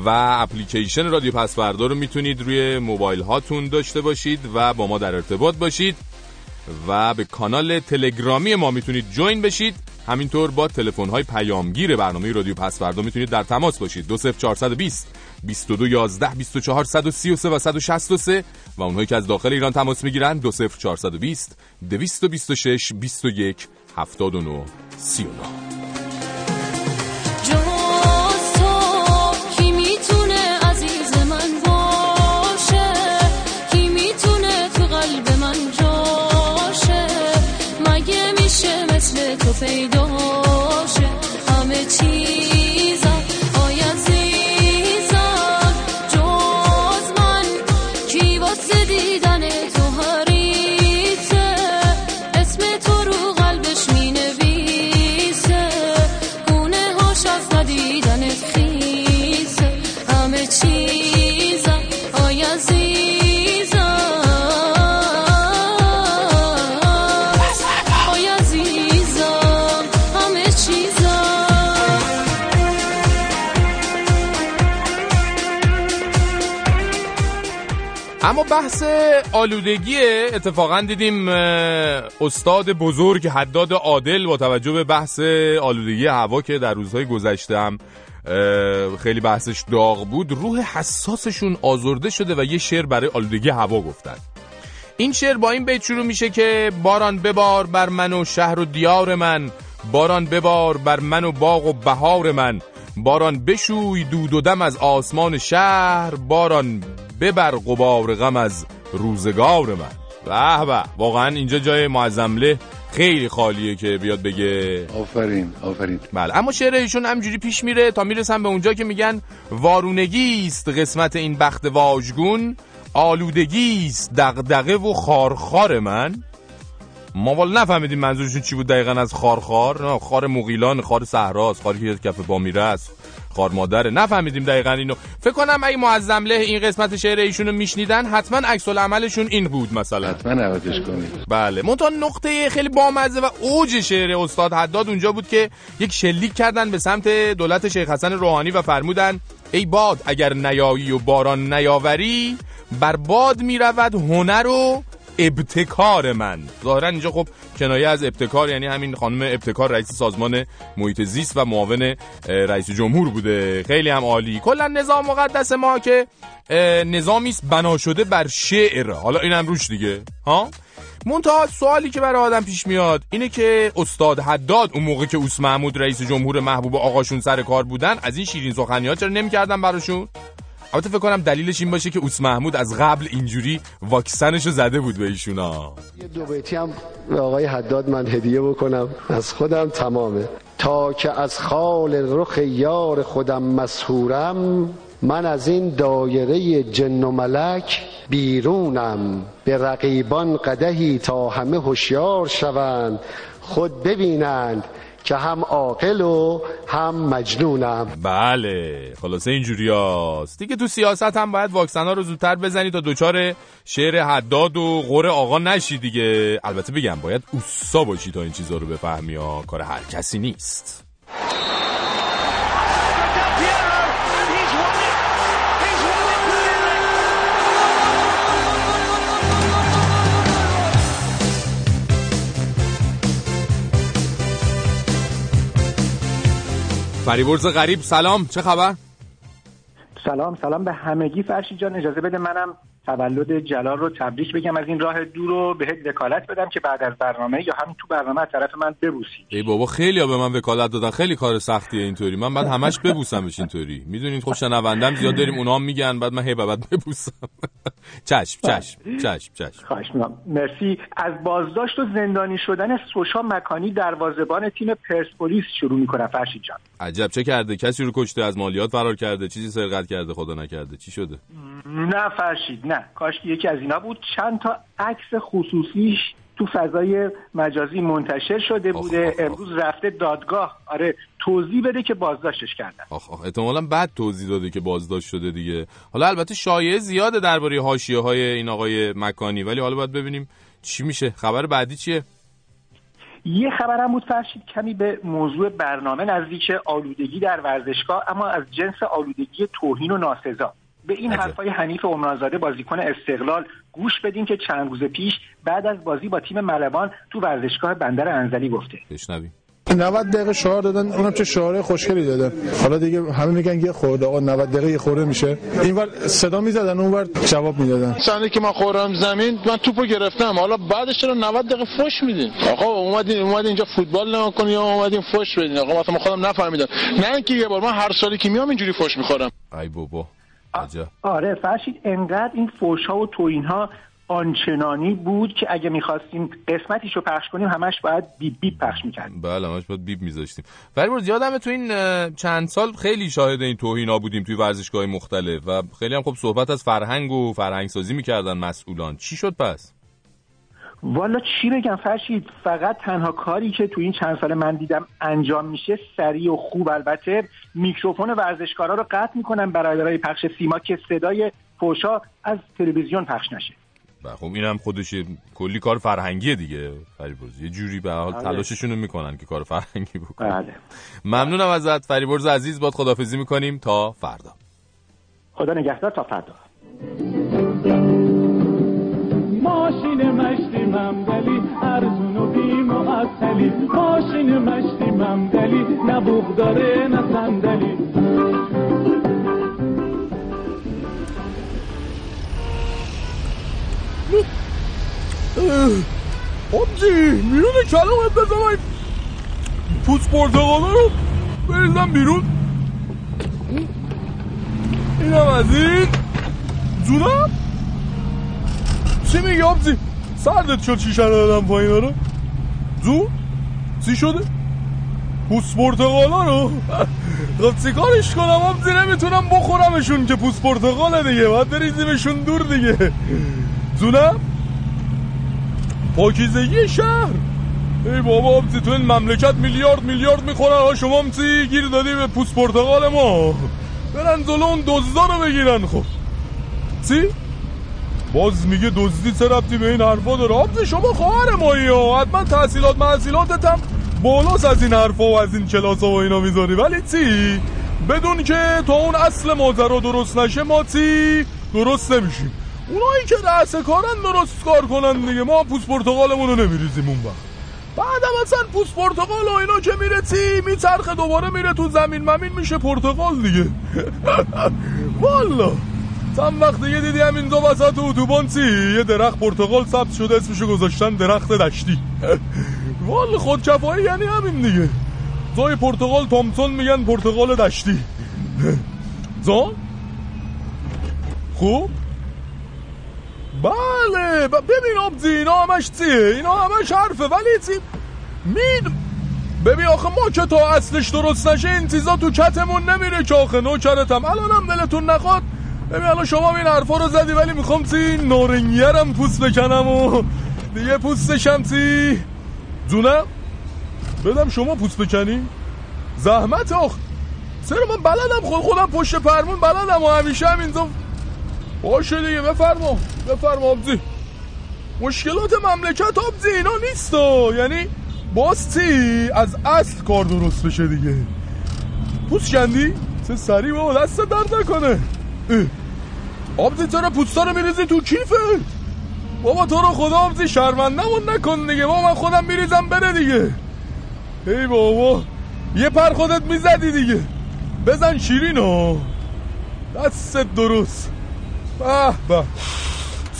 و اپلیکیشن رادیو پس فردا رو می‌تونید روی موبایل هاتون داشته باشید و با ما در ارتباط باشید و به کانال تلگرامی ما می‌تونید join بشید. همینطور با تلفن های پیامگیر برنامه رادیو پس فردا می‌تونید در تماس باشید. 20420 22 11 24 133 و 163 و اونهایی که از داخل ایران تماس می‌گیرن 20420 226 21 79 39 جز تو کی اما بحث آلودگی اتفاقا دیدیم استاد بزرگ حداد عادل با توجه به بحث آلودگی هوا که در روزهای گذشته هم خیلی بحثش داغ بود روح حساسشون آزرده شده و یه شعر برای آلودگی هوا گفتن. این شعر با این بیت شروع میشه که باران ببار بر من و شهر و دیار من باران ببار بر من و باغ و بهار من. باران بشوی دود و دم از آسمان شهر باران ببر غبار غم از روزگار من. به به واقعا اینجا جای معظمله خیلی خالیه که بیاد بگه. آفرین آفرین. بله اما شعر ایشون همجوری پیش میره تا می‌رسن به اونجا که میگن وارونگی است قسمت این بخت واژگون آلودگی است دغدغه و خارخار من. ما والا نفهمیدیم منظورشون چی بود دقیقا از خارخار. خار مغیلان خار صحراست خاری که کف بامیره است. خار مادره. نفهمیدیم دقیقا اینو. فکر کنم اگه معظم له این قسمت شعر ایشون رو میشنیدن حتما عکس عملشون این بود مثلا. حتما عوضش کنید. بله. منتها نقطه خیلی بامزه و اوج شعر استاد حداد اونجا بود که یک شلیک کردن به سمت دولت شیخ حسن روحانی و فرمودن ای باد اگر نیایی و باران نیاوری بر باد می‌رود هنر و ابتکار من. ظاهرا اینجا خب کنایه از ابتکار یعنی همین خانم ابتکار رئیس سازمان محیط زیست و معاون رئیس جمهور بوده. خیلی هم عالی. کلا نظام مقدس ما که نظامی است بنا شده بر شعر. حالا اینم روش دیگه. ها؟ منتها سوالی که برای آدم پیش میاد اینه که استاد حداد اون موقع که اوس محمود رئیس جمهور محبوب آقاشون سر کار بودن از این شیرین سخنیات چرا نمی‌کردن براشون؟ البته فکر کنم دلیلش این باشه که اوس محمود از قبل اینجوری واکسنشو زده بود به ایشونا. یه دو بیتی هم به آقای حداد من هدیه بکنم. از خودم تمامه. تا که از خال رخ یار خودم مسهورم من از این دایره جن و ملک بیرونم. به رقیبان قدهی تا همه هوشیار شوند. خود ببینند که هم عاقل و هم مجنونم. بله خلاصه اینجوری هاست. دیگه تو سیاست هم باید واکسن ها رو زودتر بزنی تا دوچار شعر حداد و غور آقا نشی دیگه. البته بگم باید اوسا باشی تا این چیزا رو بفهمی کار هر کسی نیست. فریبرز غریب سلام چه خبر؟ سلام سلام به همگی فرشی جان اجازه بده منم تولد جلال رو تبریک بگم از این راه دور رو بهت وکالت بدم که بعد از برنامه یا همین تو برنامه از طرف من ببوسی. ای بابا خیلی ها به من وکالت دادن. خیلی کار سختیه اینطوری. من بعد همش ببوسمش اینطوری. می‌دونید خب شنوندم زیاد داریم اونا هم میگن بعد من هی بعد ببوسم. چشم چشم چشم چشم. خواهش مرسی. از بازداشت و زندانی شدن سوشا مکانی دروازه‌بان تیم پرسپولیس شروع می‌کنم فرشید جان. عجب چه کرده؟ کسی رو کشته از مالیات فرار کرده چیزی سرقت کرده خدا نکرده. چی شده؟ نه فرشید نه کاش یکی از اینا بود. چند تا عکس خصوصیش تو فضای مجازی منتشر شده بوده. امروز رفته دادگاه. آره توضیح بده که بازداشتش کردن. آخ آخ احتمالا بد توضیح داده که بازداشت شده دیگه. حالا البته شایعه زیاده درباره حاشیه های این آقای مکانی ولی حالا باید ببینیم چی میشه. خبر بعدی چیه؟ یه خبرم بود فرشید کمی به موضوع برنامه نزدیک آلودگی در ورزشگاه اما از جنس آلودگی توهین و ناسزا. به این حرفای حنیف عمرانزاده بازیکن استقلال گوش بدین که چند روز پیش بعد از بازی با تیم ملوان تو ورزشگاه بندر انزلی گفته. بشنویم. 90 دقیقه شعار دادن اونم چه شعار خوشگلی دادن حالا دیگه همه میگن یه خورده آقا 90 دقیقه یه خورده میشه. اینور صدا می‌زدن اونور جواب می‌دادن. صحنه که من خوردم زمین من توپو گرفتم. حالا بعدش چرا 90 دقیقه فوش میدین؟ آقا اومدین اومدین اینجا فوتبال نمی‌کنین یا اومدین فوش بدین؟ آقا مثلا خودم نفهمیدم. نه اینکه یه بار من هر سالی که میام اینجوری فوش می‌خورم. ای بابا. آره فرشید انقدر این فوشها و توهینها آنچنانی بود که اگه می‌خواستیم قسمتیش رو پخش کنیم همش باید بیب بیب پخش می‌کردیم. بله همش باید بیب میذاشتیم. ولی یادمه تو این چند سال خیلی شاهد این توهینا بودیم توی ورزشگاه مختلف و خیلی هم خب صحبت از فرهنگ و فرهنگ سازی می‌کردن مسئولان. چی شد پس؟ والا چی بگم فرشید؟ فقط تنها کاری که تو این چند سال من دیدم انجام میشه سریع و خوب البته میکروفون ورزشکارا رو قطع می‌کنن برای برای پخش سیما که صدای فوشا از تلویزیون پخش نشه. و خب اینم خودش کلی کار فرهنگیه دیگه فریبرز. یه جوری به حال بله. تلاششون رو می‌کنن که کار فرهنگی بکنن. بله. ممنونم ازت فریبرز عزیز باد خدافزی می‌کنیم. تا فردا. خدا نگهدار تا فردا. ماشین مشتی ممدلی ارزون و بی معطلی ماشین مشتی ممدلی نه بوغ داره نه صندلی. آبجی میرون کلامت بزنم. پوست پرتقاله رو بریزم بیرون. اینم از این. جونم. چی میگی آبجی؟ سردت شد چی دادم پایین رو؟ زو؟ چی شده؟ پوست پرتقالا رو؟ خب چی کارش کنم هم نمی‌تونم بخورمشون که پوست پرتقاله دیگه باید بریزیمشون دور دیگه. زونم پاکیزگی شهر. ای بابا امتی تو این مملکت میلیارد میلیارد می‌خورن. ها شما امتی گیر دادی به پوست پرتقال ما؟ برن جلو اون دزدا رو بگیرن خب. چی؟ باز میگه دزدی چه ربطی به این حرفا داره؟ آبزی شما خواهر مایی ها. حتما تحصیلات محصیلاتت هم بالاست از این حرفا و از این کلاس و اینا می‌ذاری. ولی چی؟ بدون که تا اون اصل ماجرا درست نشه ما چی؟ درست نمیشیم. اونایی که رأس کارن درست کار کنن دیگه. ما پوست پرتقالمون رو نمیریزیم اون وقت. بعدم اصلا پوست پرتقال و اینا که میره چی؟ میچرخه دوباره میره تو زمین. ممین میشه پرتقال دیگه. والا چند وقت دیگه دیدی همین دو وسط اتوبان چی؟ یه درخت پرتقال ثبت شده اسمشو گذاشتن درخت دشتی. والا خودکفایی یعنی همین دیگه. زای پرتقال تامسون میگن پرتقال دشتی. زان خوب؟ بله ببین آبزی اینا همش چیه؟ اینا همش حرفه ولی چی؟ مید ببین آخه ما که تا اصلش درست نشه این چیزا تو کتمون نمیره که آخه. نوکرتم. الان هم دلتون نخواد. ببین الان شما این حرفا رو زدی ولی می‌خوام چی؟ نارنگیرم پوست بکنم و دیگه پوستشم چی؟ جونم؟ بدم شما پوست بکنی؟ زحمت آخ! سر من بلدم خود خودم پشت پرمون بلدم و همیشه هم اینجا؟ باشه دیگه بفرما. بفرما آبزی مشکلات مملکت آبزی اینا نیست یعنی باستی از اصل کار درست بشه دیگه. پوست کندی؟ چه سری بابا دست درد نکنه. آبزی چرا رو میریزی تو کیفه. بابا تو رو خدا آبزی شرمندمون نکن دیگه. بابا من خودم میریزم بره دیگه. ای بابا یه پر خودت می‌زدی دیگه. بزن شیرین ها دستت درست. به به.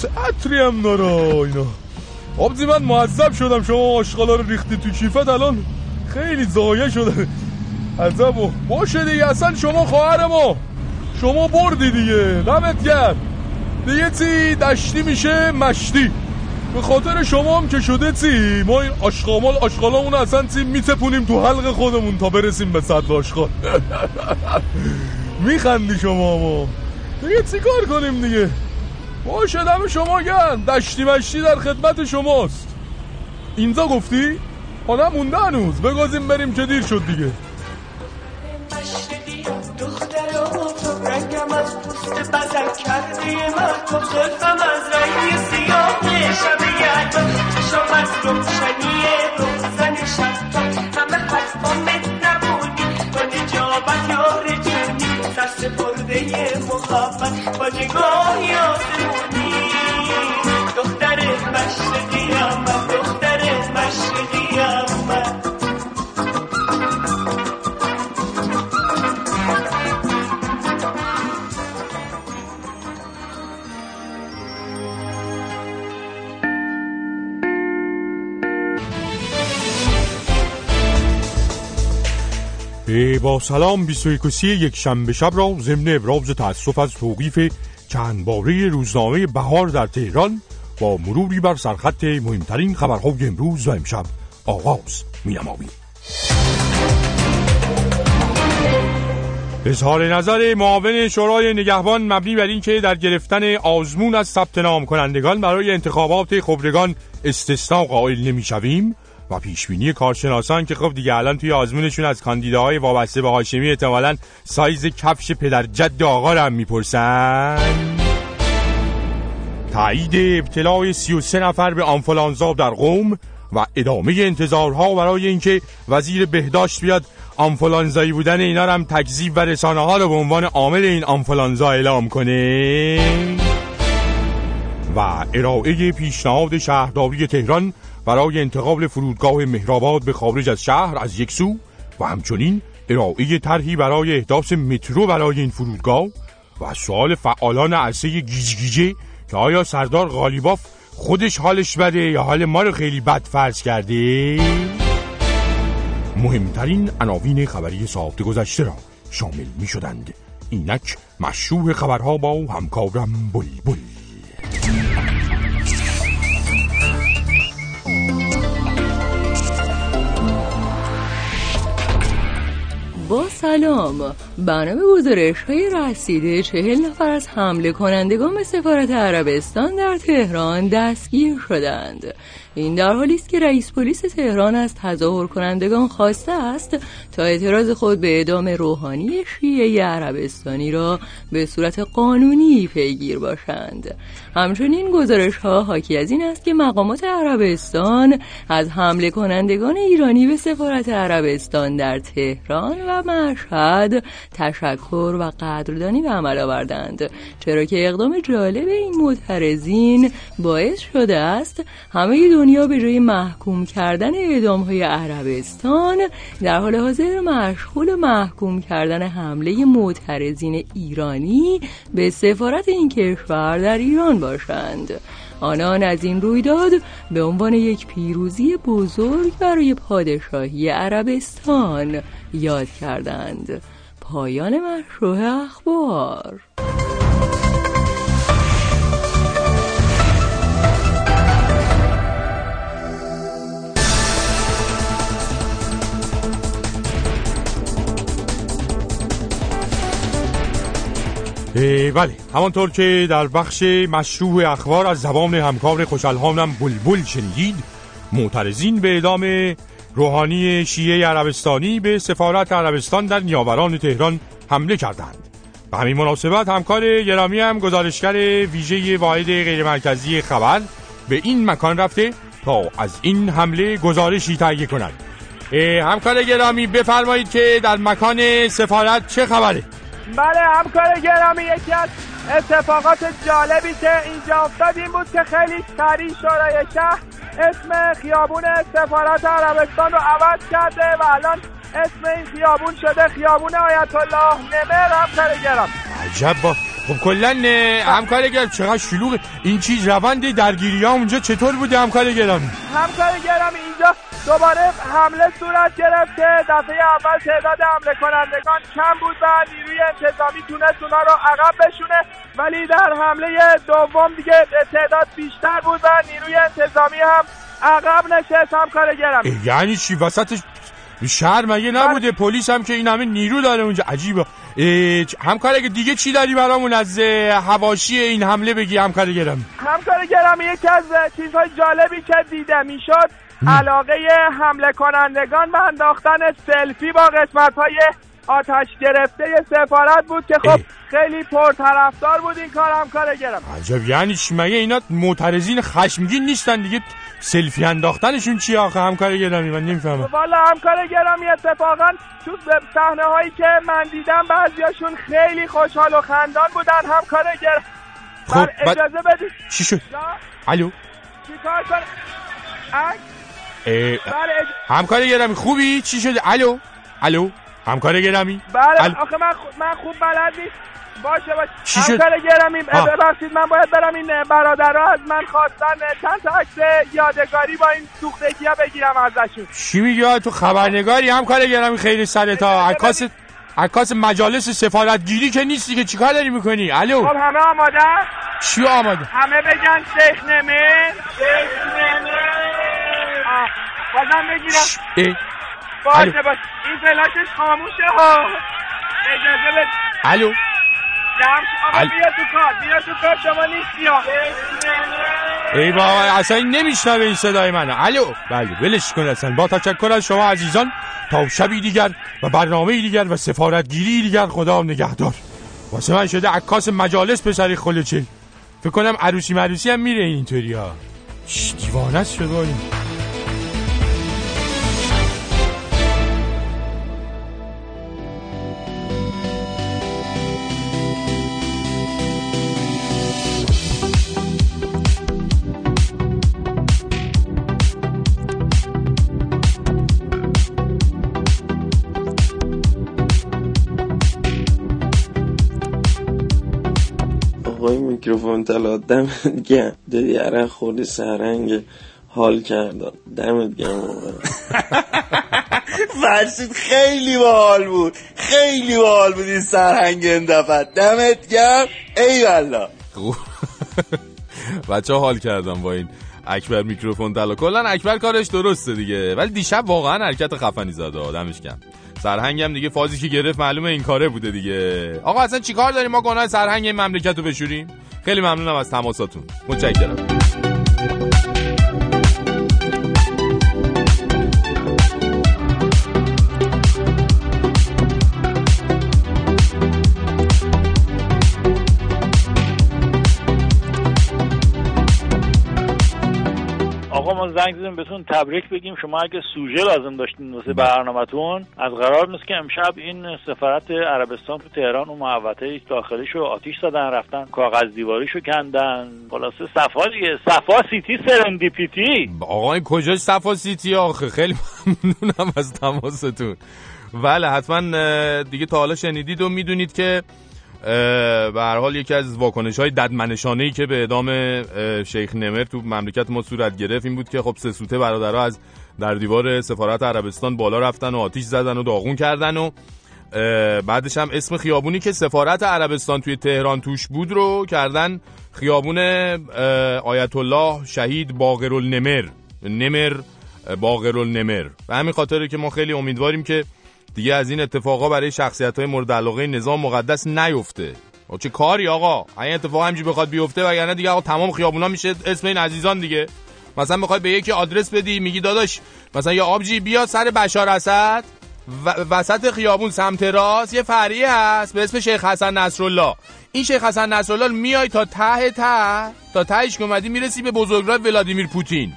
چه عطری هم داره اینا. آبزی من معذب شدم. شما آشغالا رو ریختی تو کیفت الان. خیلی زایه شده. عذب و باشه دیگه. اصلا شما خواهر ما. شما بردی دیگه. دمت گرد دیگه چی؟ دشتی میشه مشتی. به خاطر شما هم که شده چی؟ ما این آشغامال آشغالامون اصلا چی میتپونیم تو حلق خودمون تا برسیم به صد آشغال؟ میخندی شما ما دیگه چی کار کنیم دیگه؟ باشه دم شما گرم. دشتی مشتی در خدمت شماست. اینجا گفتی؟ حالا مونده هنوز. بگازیم بریم که دیر شد دیگه. رنگم از پوست بزن کردی من تو خلفم از رنگ سیاه شب یلدا چشم از روشنی روزن شب همه حرفامت نبودی. با نجابت یار جونی سر سپرده محبت با نگاه آسمونی با سلام 21 یک شنبه شب را ضمن ابراز تأسف از توقیف چند باره روزنامه بهار در تهران با مروری بر سرخط مهمترین خبرهای امروز و امشب آغاز می نماییم. اظهار نظر معاون شورای نگهبان مبنی بر اینکه در گرفتن آزمون از ثبت نام کنندگان برای انتخابات خبرگان استثنا قائل نمی‌شویم و پیشبینی کارشناسان که خب دیگه الان توی آزمونشون از کاندیداهای وابسته به هاشمی احتمالاً سایز کفش پدر جد آقا رو هم می‌پرسن. تایید ابتلاع 33 نفر به آنفولانزا در قوم و ادامه انتظارها برای اینکه وزیر بهداشت بیاد آنفولانزایی بودن اینا هم تکذیب و رسانه ها رو به عنوان عامل این آنفولانزا اعلام کنه. و ارائه پیشنهاد شهرداری تهران برای انتقال فرودگاه مهرآباد به خارج از شهر از یک سو و همچنین ارائه طرحی برای احداث مترو برای این فرودگاه و سوال فعالان عرصه گیجگیجه که آیا سردار غالیباف خودش حالش بده یا حال ما رو خیلی بد فرض کرده؟ مهمترین عناوین خبری ساعت گذشته را شامل می شدند اینک مشروع خبرها با همکارم بلبل. سلام. بنا به گزارش های رسیده چهل نفر از حمله کنندگان به سفارت عربستان در تهران دستگیر شدند. این در حالی است که رئیس پلیس تهران از تظاهر کنندگان خواسته است تا اعتراض خود به اعدام روحانی شیعه عربستانی را به صورت قانونی پیگیر باشند. همچنین گزارش ها حاکی از این است که مقامات عربستان از حمله کنندگان ایرانی به سفارت عربستان در تهران و مشهد تشکر و قدردانی به عمل آوردند. چرا که اقدام جالب این معترضین باعث شده است همه دنیا به جای محکوم کردن اعدام های عربستان در حال حاضر مشغول محکوم کردن حمله معترضین ایرانی به سفارت این کشور در ایران باشند. آنان از این رویداد به عنوان یک پیروزی بزرگ برای پادشاهی عربستان یاد کردند. پایان مشروع اخبار. بله. همانطور که در بخش مشروع اخبار از زبان همکار خوشالهانم بلبل شنیدید معترضین به اعدام روحانی شیعه عربستانی به سفارت عربستان در نیاوران تهران حمله کردند. به همین مناسبت همکار گرامی هم گزارشگر ویژه واحد غیرمرکزی خبر به این مکان رفته تا از این حمله گزارشی تهیه کند. همکار گرامی بفرمایید که در مکان سفارت چه خبره؟ بله همکار گرامی یکی از اتفاقات جالبی که اینجا افتاد این بود که خیلی سریع شورای شهر اسم خیابون سفارت عربستان رو عوض کرده و الان اسم این خیابون شده خیابون آیت الله نمر همکار گرامی. عجب با خب کلا همکار گرام چقدر شلوغه این چیز روند درگیری ها اونجا چطور بوده همکار گرامی؟ همکار گرامی اینجا دوباره حمله صورت گرفت که دفعه اول تعداد حمله کنندگان کم بود و نیروی انتظامی تونست اونا رو عقب بشونه. ولی در حمله دوم دیگه تعداد بیشتر بود و نیروی انتظامی هم عقب نشست همکار گرامی یعنی چی؟ وسط شهر مگه نبوده؟ پلیس هم که این همه نیرو داره اونجا. عجیبه همکار دیگه چی داری برامون از هواشی این حمله بگی همکار گرامی همکار گرامی یکی از چیزهای جالبی که دیده می‌شد علاقه حمله کنندگان به انداختن سلفی با قسمت های آتش گرفته سفارت بود که خب خیلی پرطرفدار بود این کار همکار گرم عجب یعنی مگه اینا معترضین خشمگین نیستن دیگه؟ سلفی انداختنشون چی آخه؟ همکار گرامی من نمی‌فهمم. والا همکار گرامی اتفاقا تو صحنه هایی که من دیدم بعضیاشون خیلی خوشحال و خندان بودن همکار گرم خب اجازه بدید. چی شد؟ الو؟ چیکار کنم؟ بله همکار گرامی خوبی؟ چی شده؟ الو؟ الو؟ همکار گرامی؟ بله ال... آخه من, خ... من خوب بلد نیست. باشه باشه. چی شد؟ همکار گرامی ببخشید من باید برم این برادرها از من خواستن چند تا عکس یادگاری با این سوختگی ها بگیرم ازشون. چی میگی تو خبرنگاری همکار گرامی خیلی سر تا. عکاس عکاس مجالس سفارتگیری که نیستی که چیکار داری می‌کنی؟ الو؟ خب همه آماده؟ چی آماده؟ همه بگن شیخ نمه شیخ نمه بازم بگیرم. باشه باشه. این فلاشش خاموشه ها. اجازه بده. الو. آقا بیا تو کار بیا تو کار شما نیستی ای بابا اصلا این نمیشنوه این صدای منه الو. بله ولش کن اصلا. با تشکر از شما عزیزان تا شبی دیگر و برنامه دیگر و سفارتگیری دیگر خدا نگهدار. واسه من شده عکاس مجالس پسر خلوچل فکر کنم عروسی مروسی هم میره اینطوری ها. دیوانه است شده میکروفون تلا دمت گم داری عرق خوردی سرنگ حال کردن دمت گم فرشید خیلی باحال بود. خیلی باحال بود این سرهنگ اندفت دمت گم ای والله. بچه حال کردم با این اکبر میکروفون تلا. کلا اکبر کارش درسته دیگه. ولی دیشب واقعا حرکت خفنی زده آدمش کم سرهنگ هم دیگه فازی که گرفت معلومه این کاره بوده دیگه. آقا اصلا چیکار داریم؟ ما گناه سرهنگ این مملکت رو بشوریم. خیلی ممنونم از تماساتون. متشکرم. زنگ زدیم بهتون تبریک بگیم. شما اگه سوژه لازم داشتین واسه برنامهتون از قرار نیست که امشب این سفارت عربستان تو تهران و محوطه داخلیشو آتیش زدن رفتن کاغذ دیواریشو کندن. خلاصه صفا دیگه. صفا سیتی سرندیپیتی. آقا این کجاش صفا سیتی آخه؟ خیلی ممنونم از تماستون. بله حتما دیگه تا حالا شنیدید و می‌دونید که به هر حال یکی از واکنش های ددمنشانه ای که به اعدام شیخ نمر تو مملکت ما صورت گرفت این بود که خب سه سوته برادرها از در دیوار سفارت عربستان بالا رفتن و آتیش زدن و داغون کردن و بعدش هم اسم خیابونی که سفارت عربستان توی تهران توش بود رو کردن خیابون آیت الله شهید باقر النمر نمر اه، باقر النمر به همین خاطره که ما خیلی امیدواریم که دیگه از این اتفاقا برای شخصیت های مورد علاقه نظام مقدس نیفته. چه کاری آقا؟ این اتفاق همینجوری بخواد بیفته وگرنه دیگه آقا تمام خیابونا میشه اسم این عزیزان دیگه. مثلا بخوای به یکی آدرس بدی میگی داداش مثلا یا آبجی بیا سر بشار اسد. و وسط خیابون سمت راست یه فرعی هست به اسم شیخ حسن نصرالله. این شیخ حسن نصرالله میای تا ته ته تا تهش که اومدی می‌رسی به بزرگراه ولادیمیر پوتین.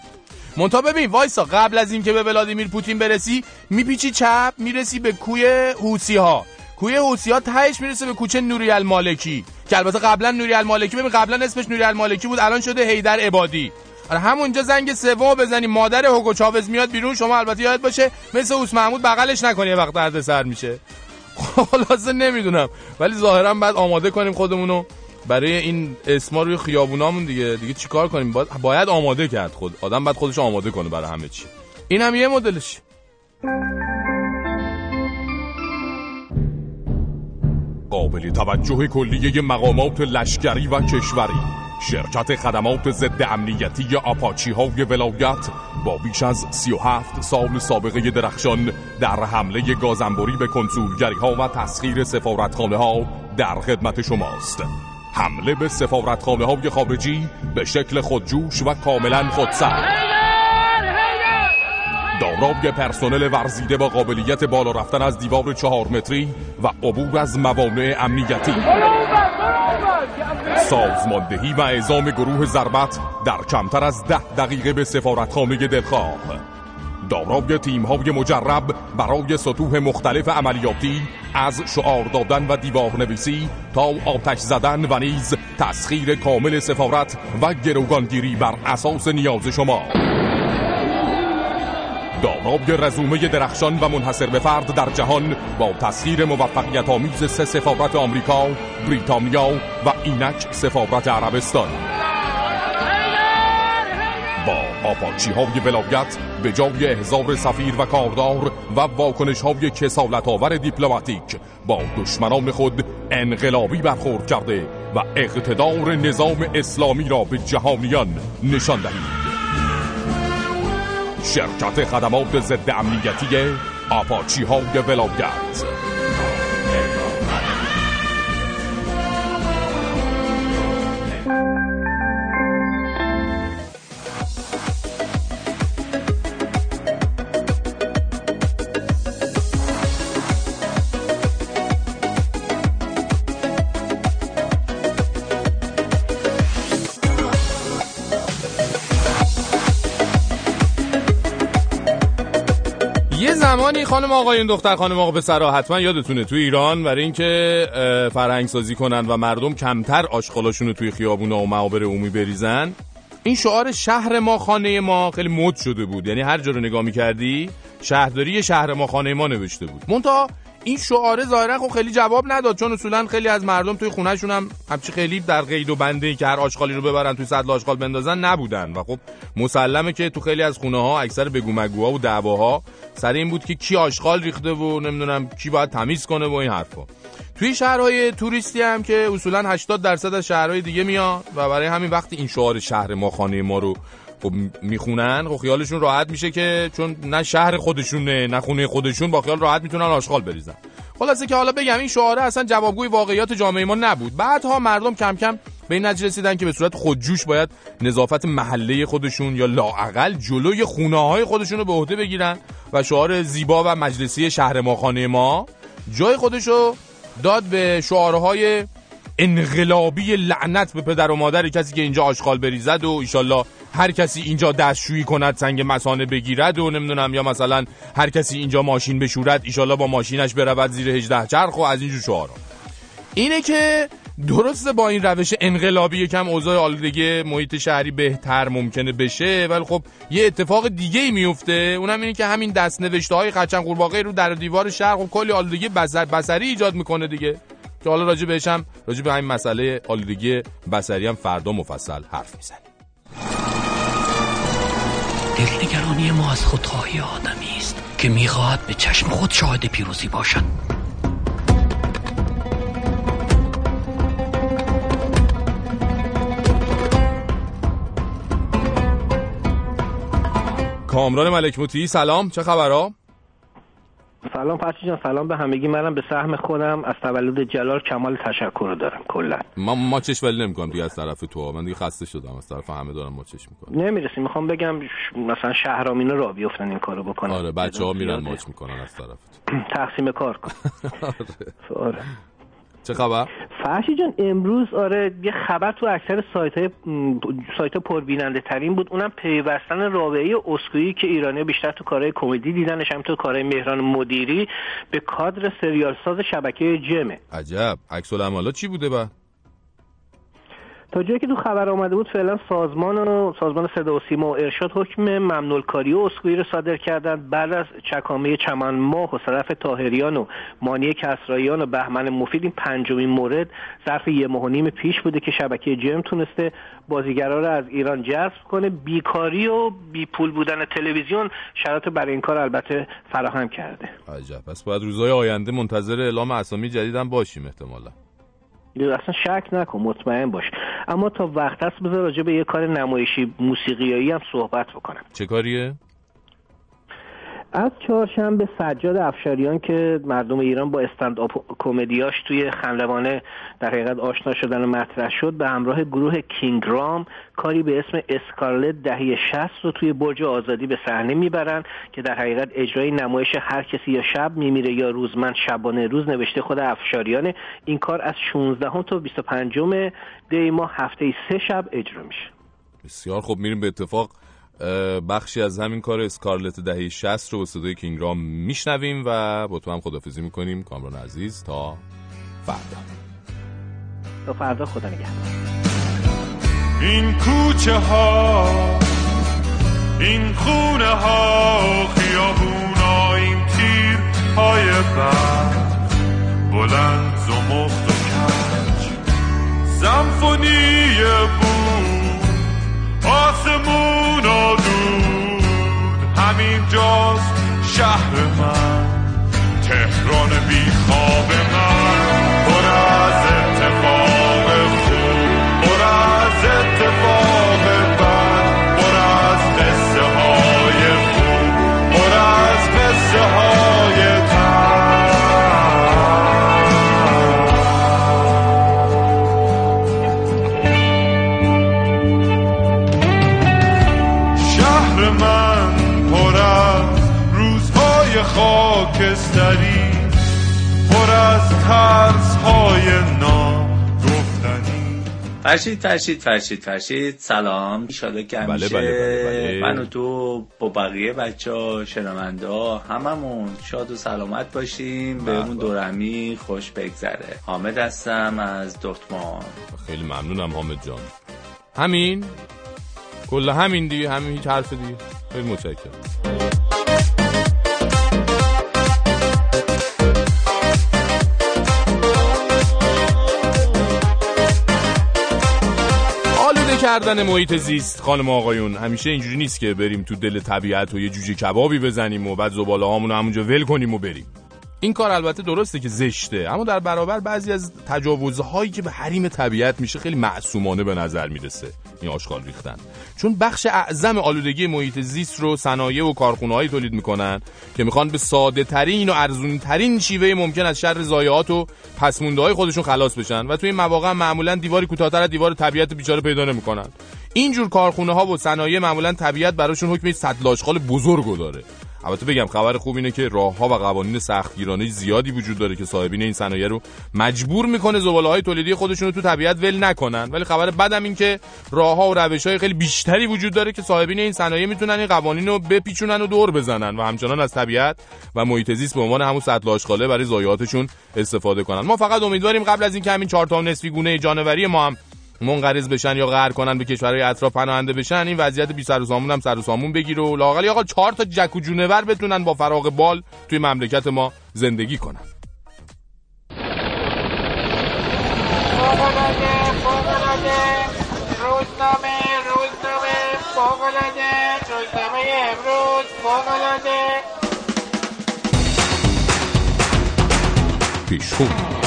منتها ببین وایسا قبل از اینکه به ولادیمیر پوتین برسی میپیچی چپ می‌رسی به کوی حوسی ها کوی حوسی ها تهش می‌رسه به کوچه نوری المالکی که البته قبلا نوری المالکی ببین قبلا اسمش نوری المالکی بود الان شده هیدر عبادی. آره همونجا زنگ سوم بزنی مادر هوگو چاوز میاد بیرون شما البته یاد باشه مثل اوس محمود بغلش نکنی یه وقت درد سر میشه. خلاصه نمی‌دونم ولی ظاهرا بعد آماده کنیم خودمونو. برای این اسما روی خیابونامون دیگه. دیگه چیکار کنیم؟ باید, باید آماده کرد خود. آدم بعد خودش آماده کنه برای همه چی. این هم یه مدلش. قابل توجه کلیه مقامات لشکری و کشوری شرکت خدمات ضد امنیتی آپاچی های ولایت با بیش از 37 سال سابقه درخشان در حمله گازنبوری به کنسولگری ها و تسخیر سفارتخانه ها در خدمت شماست. حمله به سفارتخانه های خارجی به شکل خودجوش و کاملا خودسر. دارای پرسنل ورزیده با قابلیت بالا رفتن از دیوار چهار متری و عبور از موانع امنیتی. سازماندهی و اعزام گروه ضربت در کمتر از ده دقیقه به سفارتخانه دلخواه. دارای تیم های مجرب برای سطوح مختلف عملیاتی از شعار دادن و دیوار نویسی تا آتش زدن و نیز تسخیر کامل سفارت و گروگانگیری بر اساس نیاز شما. دارای رزومه درخشان و منحصر به فرد در جهان با تسخیر موفقیت آمیز سه سفارت آمریکا، بریتانیا و اینک سفارت عربستان. آپاچی های ولایت به جای احضار سفیر و کاردار و واکنش های کسالت آور دیپلماتیک با دشمنان خود انقلابی برخورد کرده و اقتدار نظام اسلامی را به جهانیان نشان دهید. شرکت خدمات ضد امنیتی آپاچی های ولایت زمانی خانم آقایون دختر خانم آقا پسرا حتما یادتونه. توی ایران برای اینکه فرهنگ سازی کنن و مردم کمتر آشغالاشون رو توی خیابونا و معابر عمومی بریزن این شعار شهر ما خانه ما خیلی مد شده بود. یعنی هر جا رو نگاه می‌کردی شهرداری شهر ما خانه ما نوشته بود. مونتا این شعاره ظاهرا خب خیلی جواب نداد چون اصولا خیلی از مردم توی خونهشون هم همچی خیلی در قید و بنده که هر آشغالی رو ببرن توی سطل آشغال بندازن نبودن. و خب مسلمه که تو خیلی از خونه ها اکثر بگو مگوها و دعواها سر این بود که کی آشغال ریخته و نمی‌دونم کی باید تمیز کنه و این حرفا. توی شهرهای توریستی هم که اصولا 80 درصد از شهرهای دیگه میان و برای همین وقتی این شعار شهر ما خانه ما رو خب می‌خونن خب خیالشون راحت میشه که چون نه شهر خودشونه نه خونه خودشون با خیال راحت می‌تونن آشغال بریزن. خلاصه که حالا بگم این شعاره اصلا جوابگوی واقعیات جامعه ما نبود. بعدها مردم کم کم به این نتیجه رسیدن که به صورت خودجوش باید نظافت محله خودشون یا لاعقل جلوی خونه های خودشون رو به عهده بگیرن و شعار زیبا و مجلسی شهر ما خانه ما جای خودشو داد به شعارهای انقلابی لعنت به پدر و مادر کسی که اینجا آشغال بریزد و ایشالله هر کسی اینجا دستشویی کند سنگ مسانه بگیرد و نمی‌دونم یا مثلا هر کسی اینجا ماشین بشورد ایشالله با ماشینش برود زیر 18 چرخ و از اینجور شعارا. اینه که درسته با این روش انقلابی یکم اوضاع آلودگی محیط شهری بهتر ممکنه بشه ولی خب یه اتفاق دیگه ای میفته اونم اینه که همین دست نوشته های قورباغه رو در دیوار شهر و کلی آلودگی بسر بسری ایجاد می‌کنه دیگه. که حالا راجع بهشم راجع به همین مسئله آلودگی بسری هم فردا مفصل حرف می‌زنیم. دلنگرانی ما از خودخواهی آدمی است که می‌خواهد به چشم خود شاهد پیروزی باشد. کامران ملک موتی سلام چه خبرها؟ سلام فرشی جان سلام به همگی. منم به سهم خودم از تولد جلال کمال تشکر رو دارم کلا. ما ما چش ولی نمی‌کنم دیگه از طرف تو. من دیگه خسته شدم از طرف همه دارم ما چش می‌کنم. نمی‌رسیم می‌خوام بگم مثلا شهرامینو را بیفتن این کارو بکنن. آره بچه ها میرن ماچ می‌کنن از طرف تو. تقسیم کار کن. آره. چه خبر؟ فرشی جان امروز آره یه خبر تو اکثر سایت های سایت پربیننده ترین بود. اونم پیوستن رابعه اسکویی که ایرانی بیشتر تو کارهای کمدی دیدنش هم تو کارهای مهران مدیری به کادر سریال ساز شبکه جمه عجب. عکس چی بوده با تا جایی که تو خبر آمده بود فعلا سازمان و سازمان صدا و سیما و ارشاد حکم ممنوع کاری و اسکوئی رو صادر کردند. بعد از چکامه چمن ماه و صرف تاهریان و مانی کسراییان و بهمن مفید این پنجمین مورد ظرف یه ماه نیم پیش بوده که شبکه جم تونسته بازیگرا رو از ایران جذب کنه. بیکاری و بی پول بودن تلویزیون شرایط برای این کار البته فراهم کرده. عجب. پس باید روزهای آینده منتظر اعلام اسامی جدیدم باشیم احتمالا. اصلا شک نکن مطمئن باش. اما تا وقت هست بذار راجع به یه کار نمایشی موسیقیایی هم صحبت بکنم. چه کاریه؟ از چهارشنبه سجاد افشاریان که مردم ایران با استند آپ کمدیاش توی خندوانه در حقیقت آشنا شدن و مطرح شد به همراه گروه کینگرام کاری به اسم اسکارلت دهه 60 رو توی برج آزادی به صحنه می‌برن که در حقیقت اجرای نمایش هر کسی یا شب میمیره یا روزمن شبانه روز نوشته خود افشاریانه. این کار از 16 تا 25 دی ماه هفته سه شب اجرا میشه. بسیار خب میریم به اتفاق. بخشی از همین کار اسکارلت دهه 60 رو با صدای کینگرام میشنویم و با تو هم خدافزی می‌کنیم. کامران عزیز تا فردا. تا فردا خدا نگهدار. این کوچه ها این خونه ها خیابون ها این تیر های برد شهر من تهران بی فرشید فرشید فرشید فرشید. سلام. ایشالا که بله، همیشه بله، بله، بله. من و تو با بقیه بچه ها شنونده ها هممون شاد و سلامت باشیم. بهمون دورمی خوش بگذره. حامد هستم از دورتمان. خیلی ممنونم حامد جان. همین؟ کل همین دیگه همین هیچ حرف دیگه. خیلی متشکرم. کردن محیط زیست. خانم آقایون همیشه اینجوری نیست که بریم تو دل طبیعت و یه جوجه کبابی بزنیم و بعد زباله هامون رو همونجا ول کنیم و بریم. این کار البته درسته که زشته اما در برابر بعضی از تجاوزهایی که به حریم طبیعت میشه خیلی معصومانه به نظر می‌رسه. این آشغال ریختن. چون بخش اعظم آلودگی محیط زیست رو صنایع و کارخونه‌های تولید می‌کنن که می‌خوان به ساده ترین و ارزون ترین شیوه ممکن از شر ضایعات و پسمونده های خودشون خلاص بشن و توی این مواقع معمولا دیواری کوتاهتر از دیوار طبیعت بیچاره پیدا نمی‌کنن. اینجور کارخونه ها و صنایع معمولا طبیعت براشون حکم سطل آشغال بزرگو داره. البته بگم خبر خوب اینه که راه ها و قوانین سختگیرانه زیادی وجود داره که صاحبین این صنایع رو مجبور می‌کنه زباله های تولیدی خودشون رو تو طبیعت ول نکنن. ولی خبر بدم این که راه ها و روش های خیلی بیشتری وجود داره که صاحبین این صنایع می‌تونن این قوانین رو بپیچونن و دور بزنن و همچنان از طبیعت و محیط زیست به عنوان همون سطل آشغاله برای ضایعاتشون استفاده کنن. ما فقط امیدواریم قبل از اینکه همین چهار تا نصفی گونه جانوری ما هم منقرض بشن یا غر کنن به کشورهای اطراف پناهنده بشن این وضعیت بی سر و سامون هم سر و سامون بگیره و لاقل آقا چهار تا جک و جونور بتونن با فراغ بال توی مملکت ما زندگی کنن. روزنامه روزنامه فوقلاده روزنامه امروز فوقلاده پیشخون.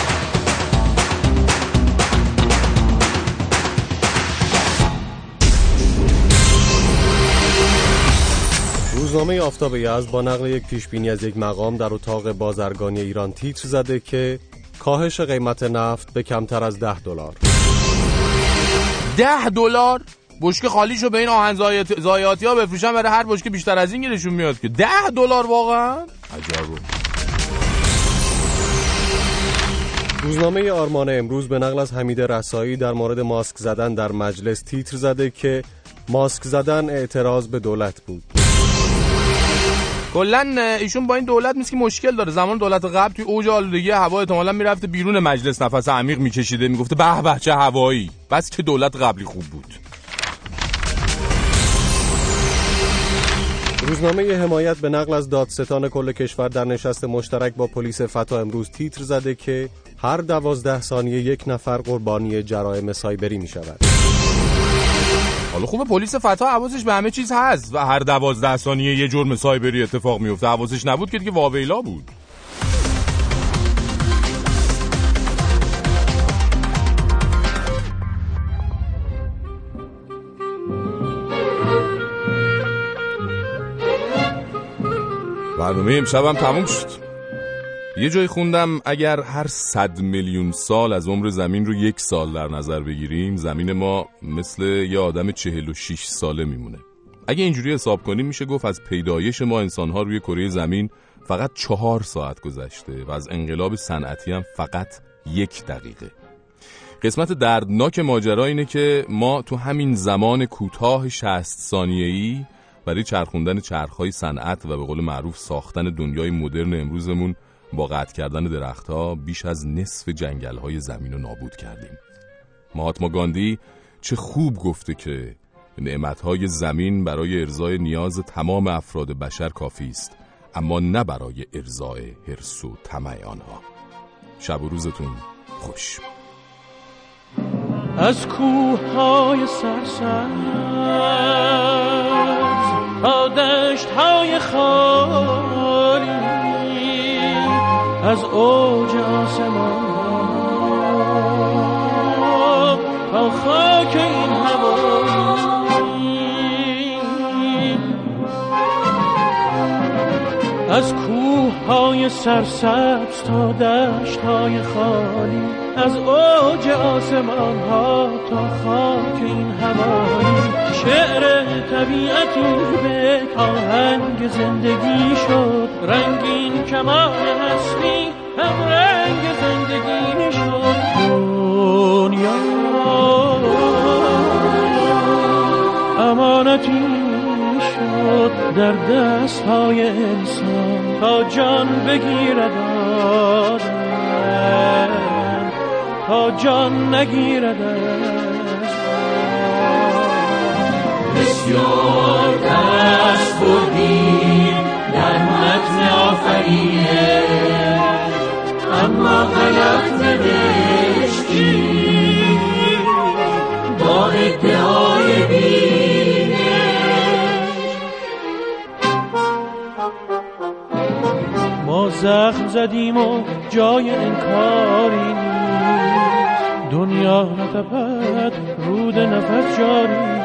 روزنامه آفتاب یزد با نقل یک پیشبینی از یک مقام در اتاق بازرگانی ایران تیتر زده که کاهش قیمت نفت به کمتر از ده دلار. ده دلار؟ بشکه خالیشو به این آهن زایاتی ها بفروشن برای هر بشکه بیشتر از این گیرشون میاد که. ده دلار واقعا؟ عجب. روزنامه آرمان امروز به نقل از حمید رسایی در مورد ماسک زدن در مجلس تیتر زده که ماسک زدن اعتراض به دولت بود. کلا ایشون با این دولت نیست که مشکل داره. زمان دولت قبل توی اوج آلودگی هوا احتمالاً می‌رفته بیرون مجلس نفس عمیق میکشیده می‌گفته به به چه هوایی. بس که دولت قبلی خوب بود. روزنامه حمایت به نقل از دادستان کل کشور در نشست مشترک با پلیس فتا امروز تیتر زده که هر دوازده ثانیه یک نفر قربانی جرایم سایبری می شود حالا خوبه پلیس فتا حواسش به همه چیز هست و هر دوازده ثانیه یه جرم سایبری اتفاق میفته. حواسش نبود که دیگه واویلا بود. برنامه امشبم تموم شد. یه جای خوندم اگر هر صد میلیون سال از عمر زمین رو یک سال در نظر بگیریم زمین ما مثل یه آدم چهل و شیش ساله میمونه. اگه اینجوری حساب کنیم میشه گفت از پیدایش ما انسانها روی کره زمین فقط چهار ساعت گذشته و از انقلاب صنعتی هم فقط یک دقیقه. قسمت دردناک ماجرا اینه که ما تو همین زمان کوتاه 60 ثانیه‌ای برای چرخوندن چرخهای صنعت و به قول معروف ساختن دنیای مدرن امروزمون با قطع کردن درختها بیش از نصف جنگل های زمین رو نابود کردیم. مهاتما گاندی چه خوب گفته که نعمتهای زمین برای ارزای نیاز تمام افراد بشر کافی است اما نه برای ارزای حرس و طمع آنها. شب و روزتون خوش. از کوه های سرسبز تا دشت های خالی از اوج آسمان تا خاک این از های سرسبز تا دشت های خالی. از اوج آسمان ها تا خاک این هوایی شعر طبیعتی به آهنگ زندگی شد. رنگین کمان هستی هم رنگ زندگی شد دنیا. امانتی شد در دست های انسان. تا جان بگیرد آدم تا جان نگیرد بسیار دست بردیم در متن آفرینه اما غلط نوشتیم زخم زدیم و جای انکاری نیست. دنیا نتپد رود نفس جاری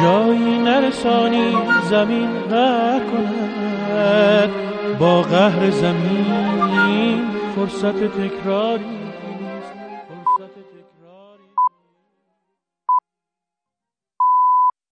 جایی نرسانی زمین قهر کند با قهر زمین فرصت تکراری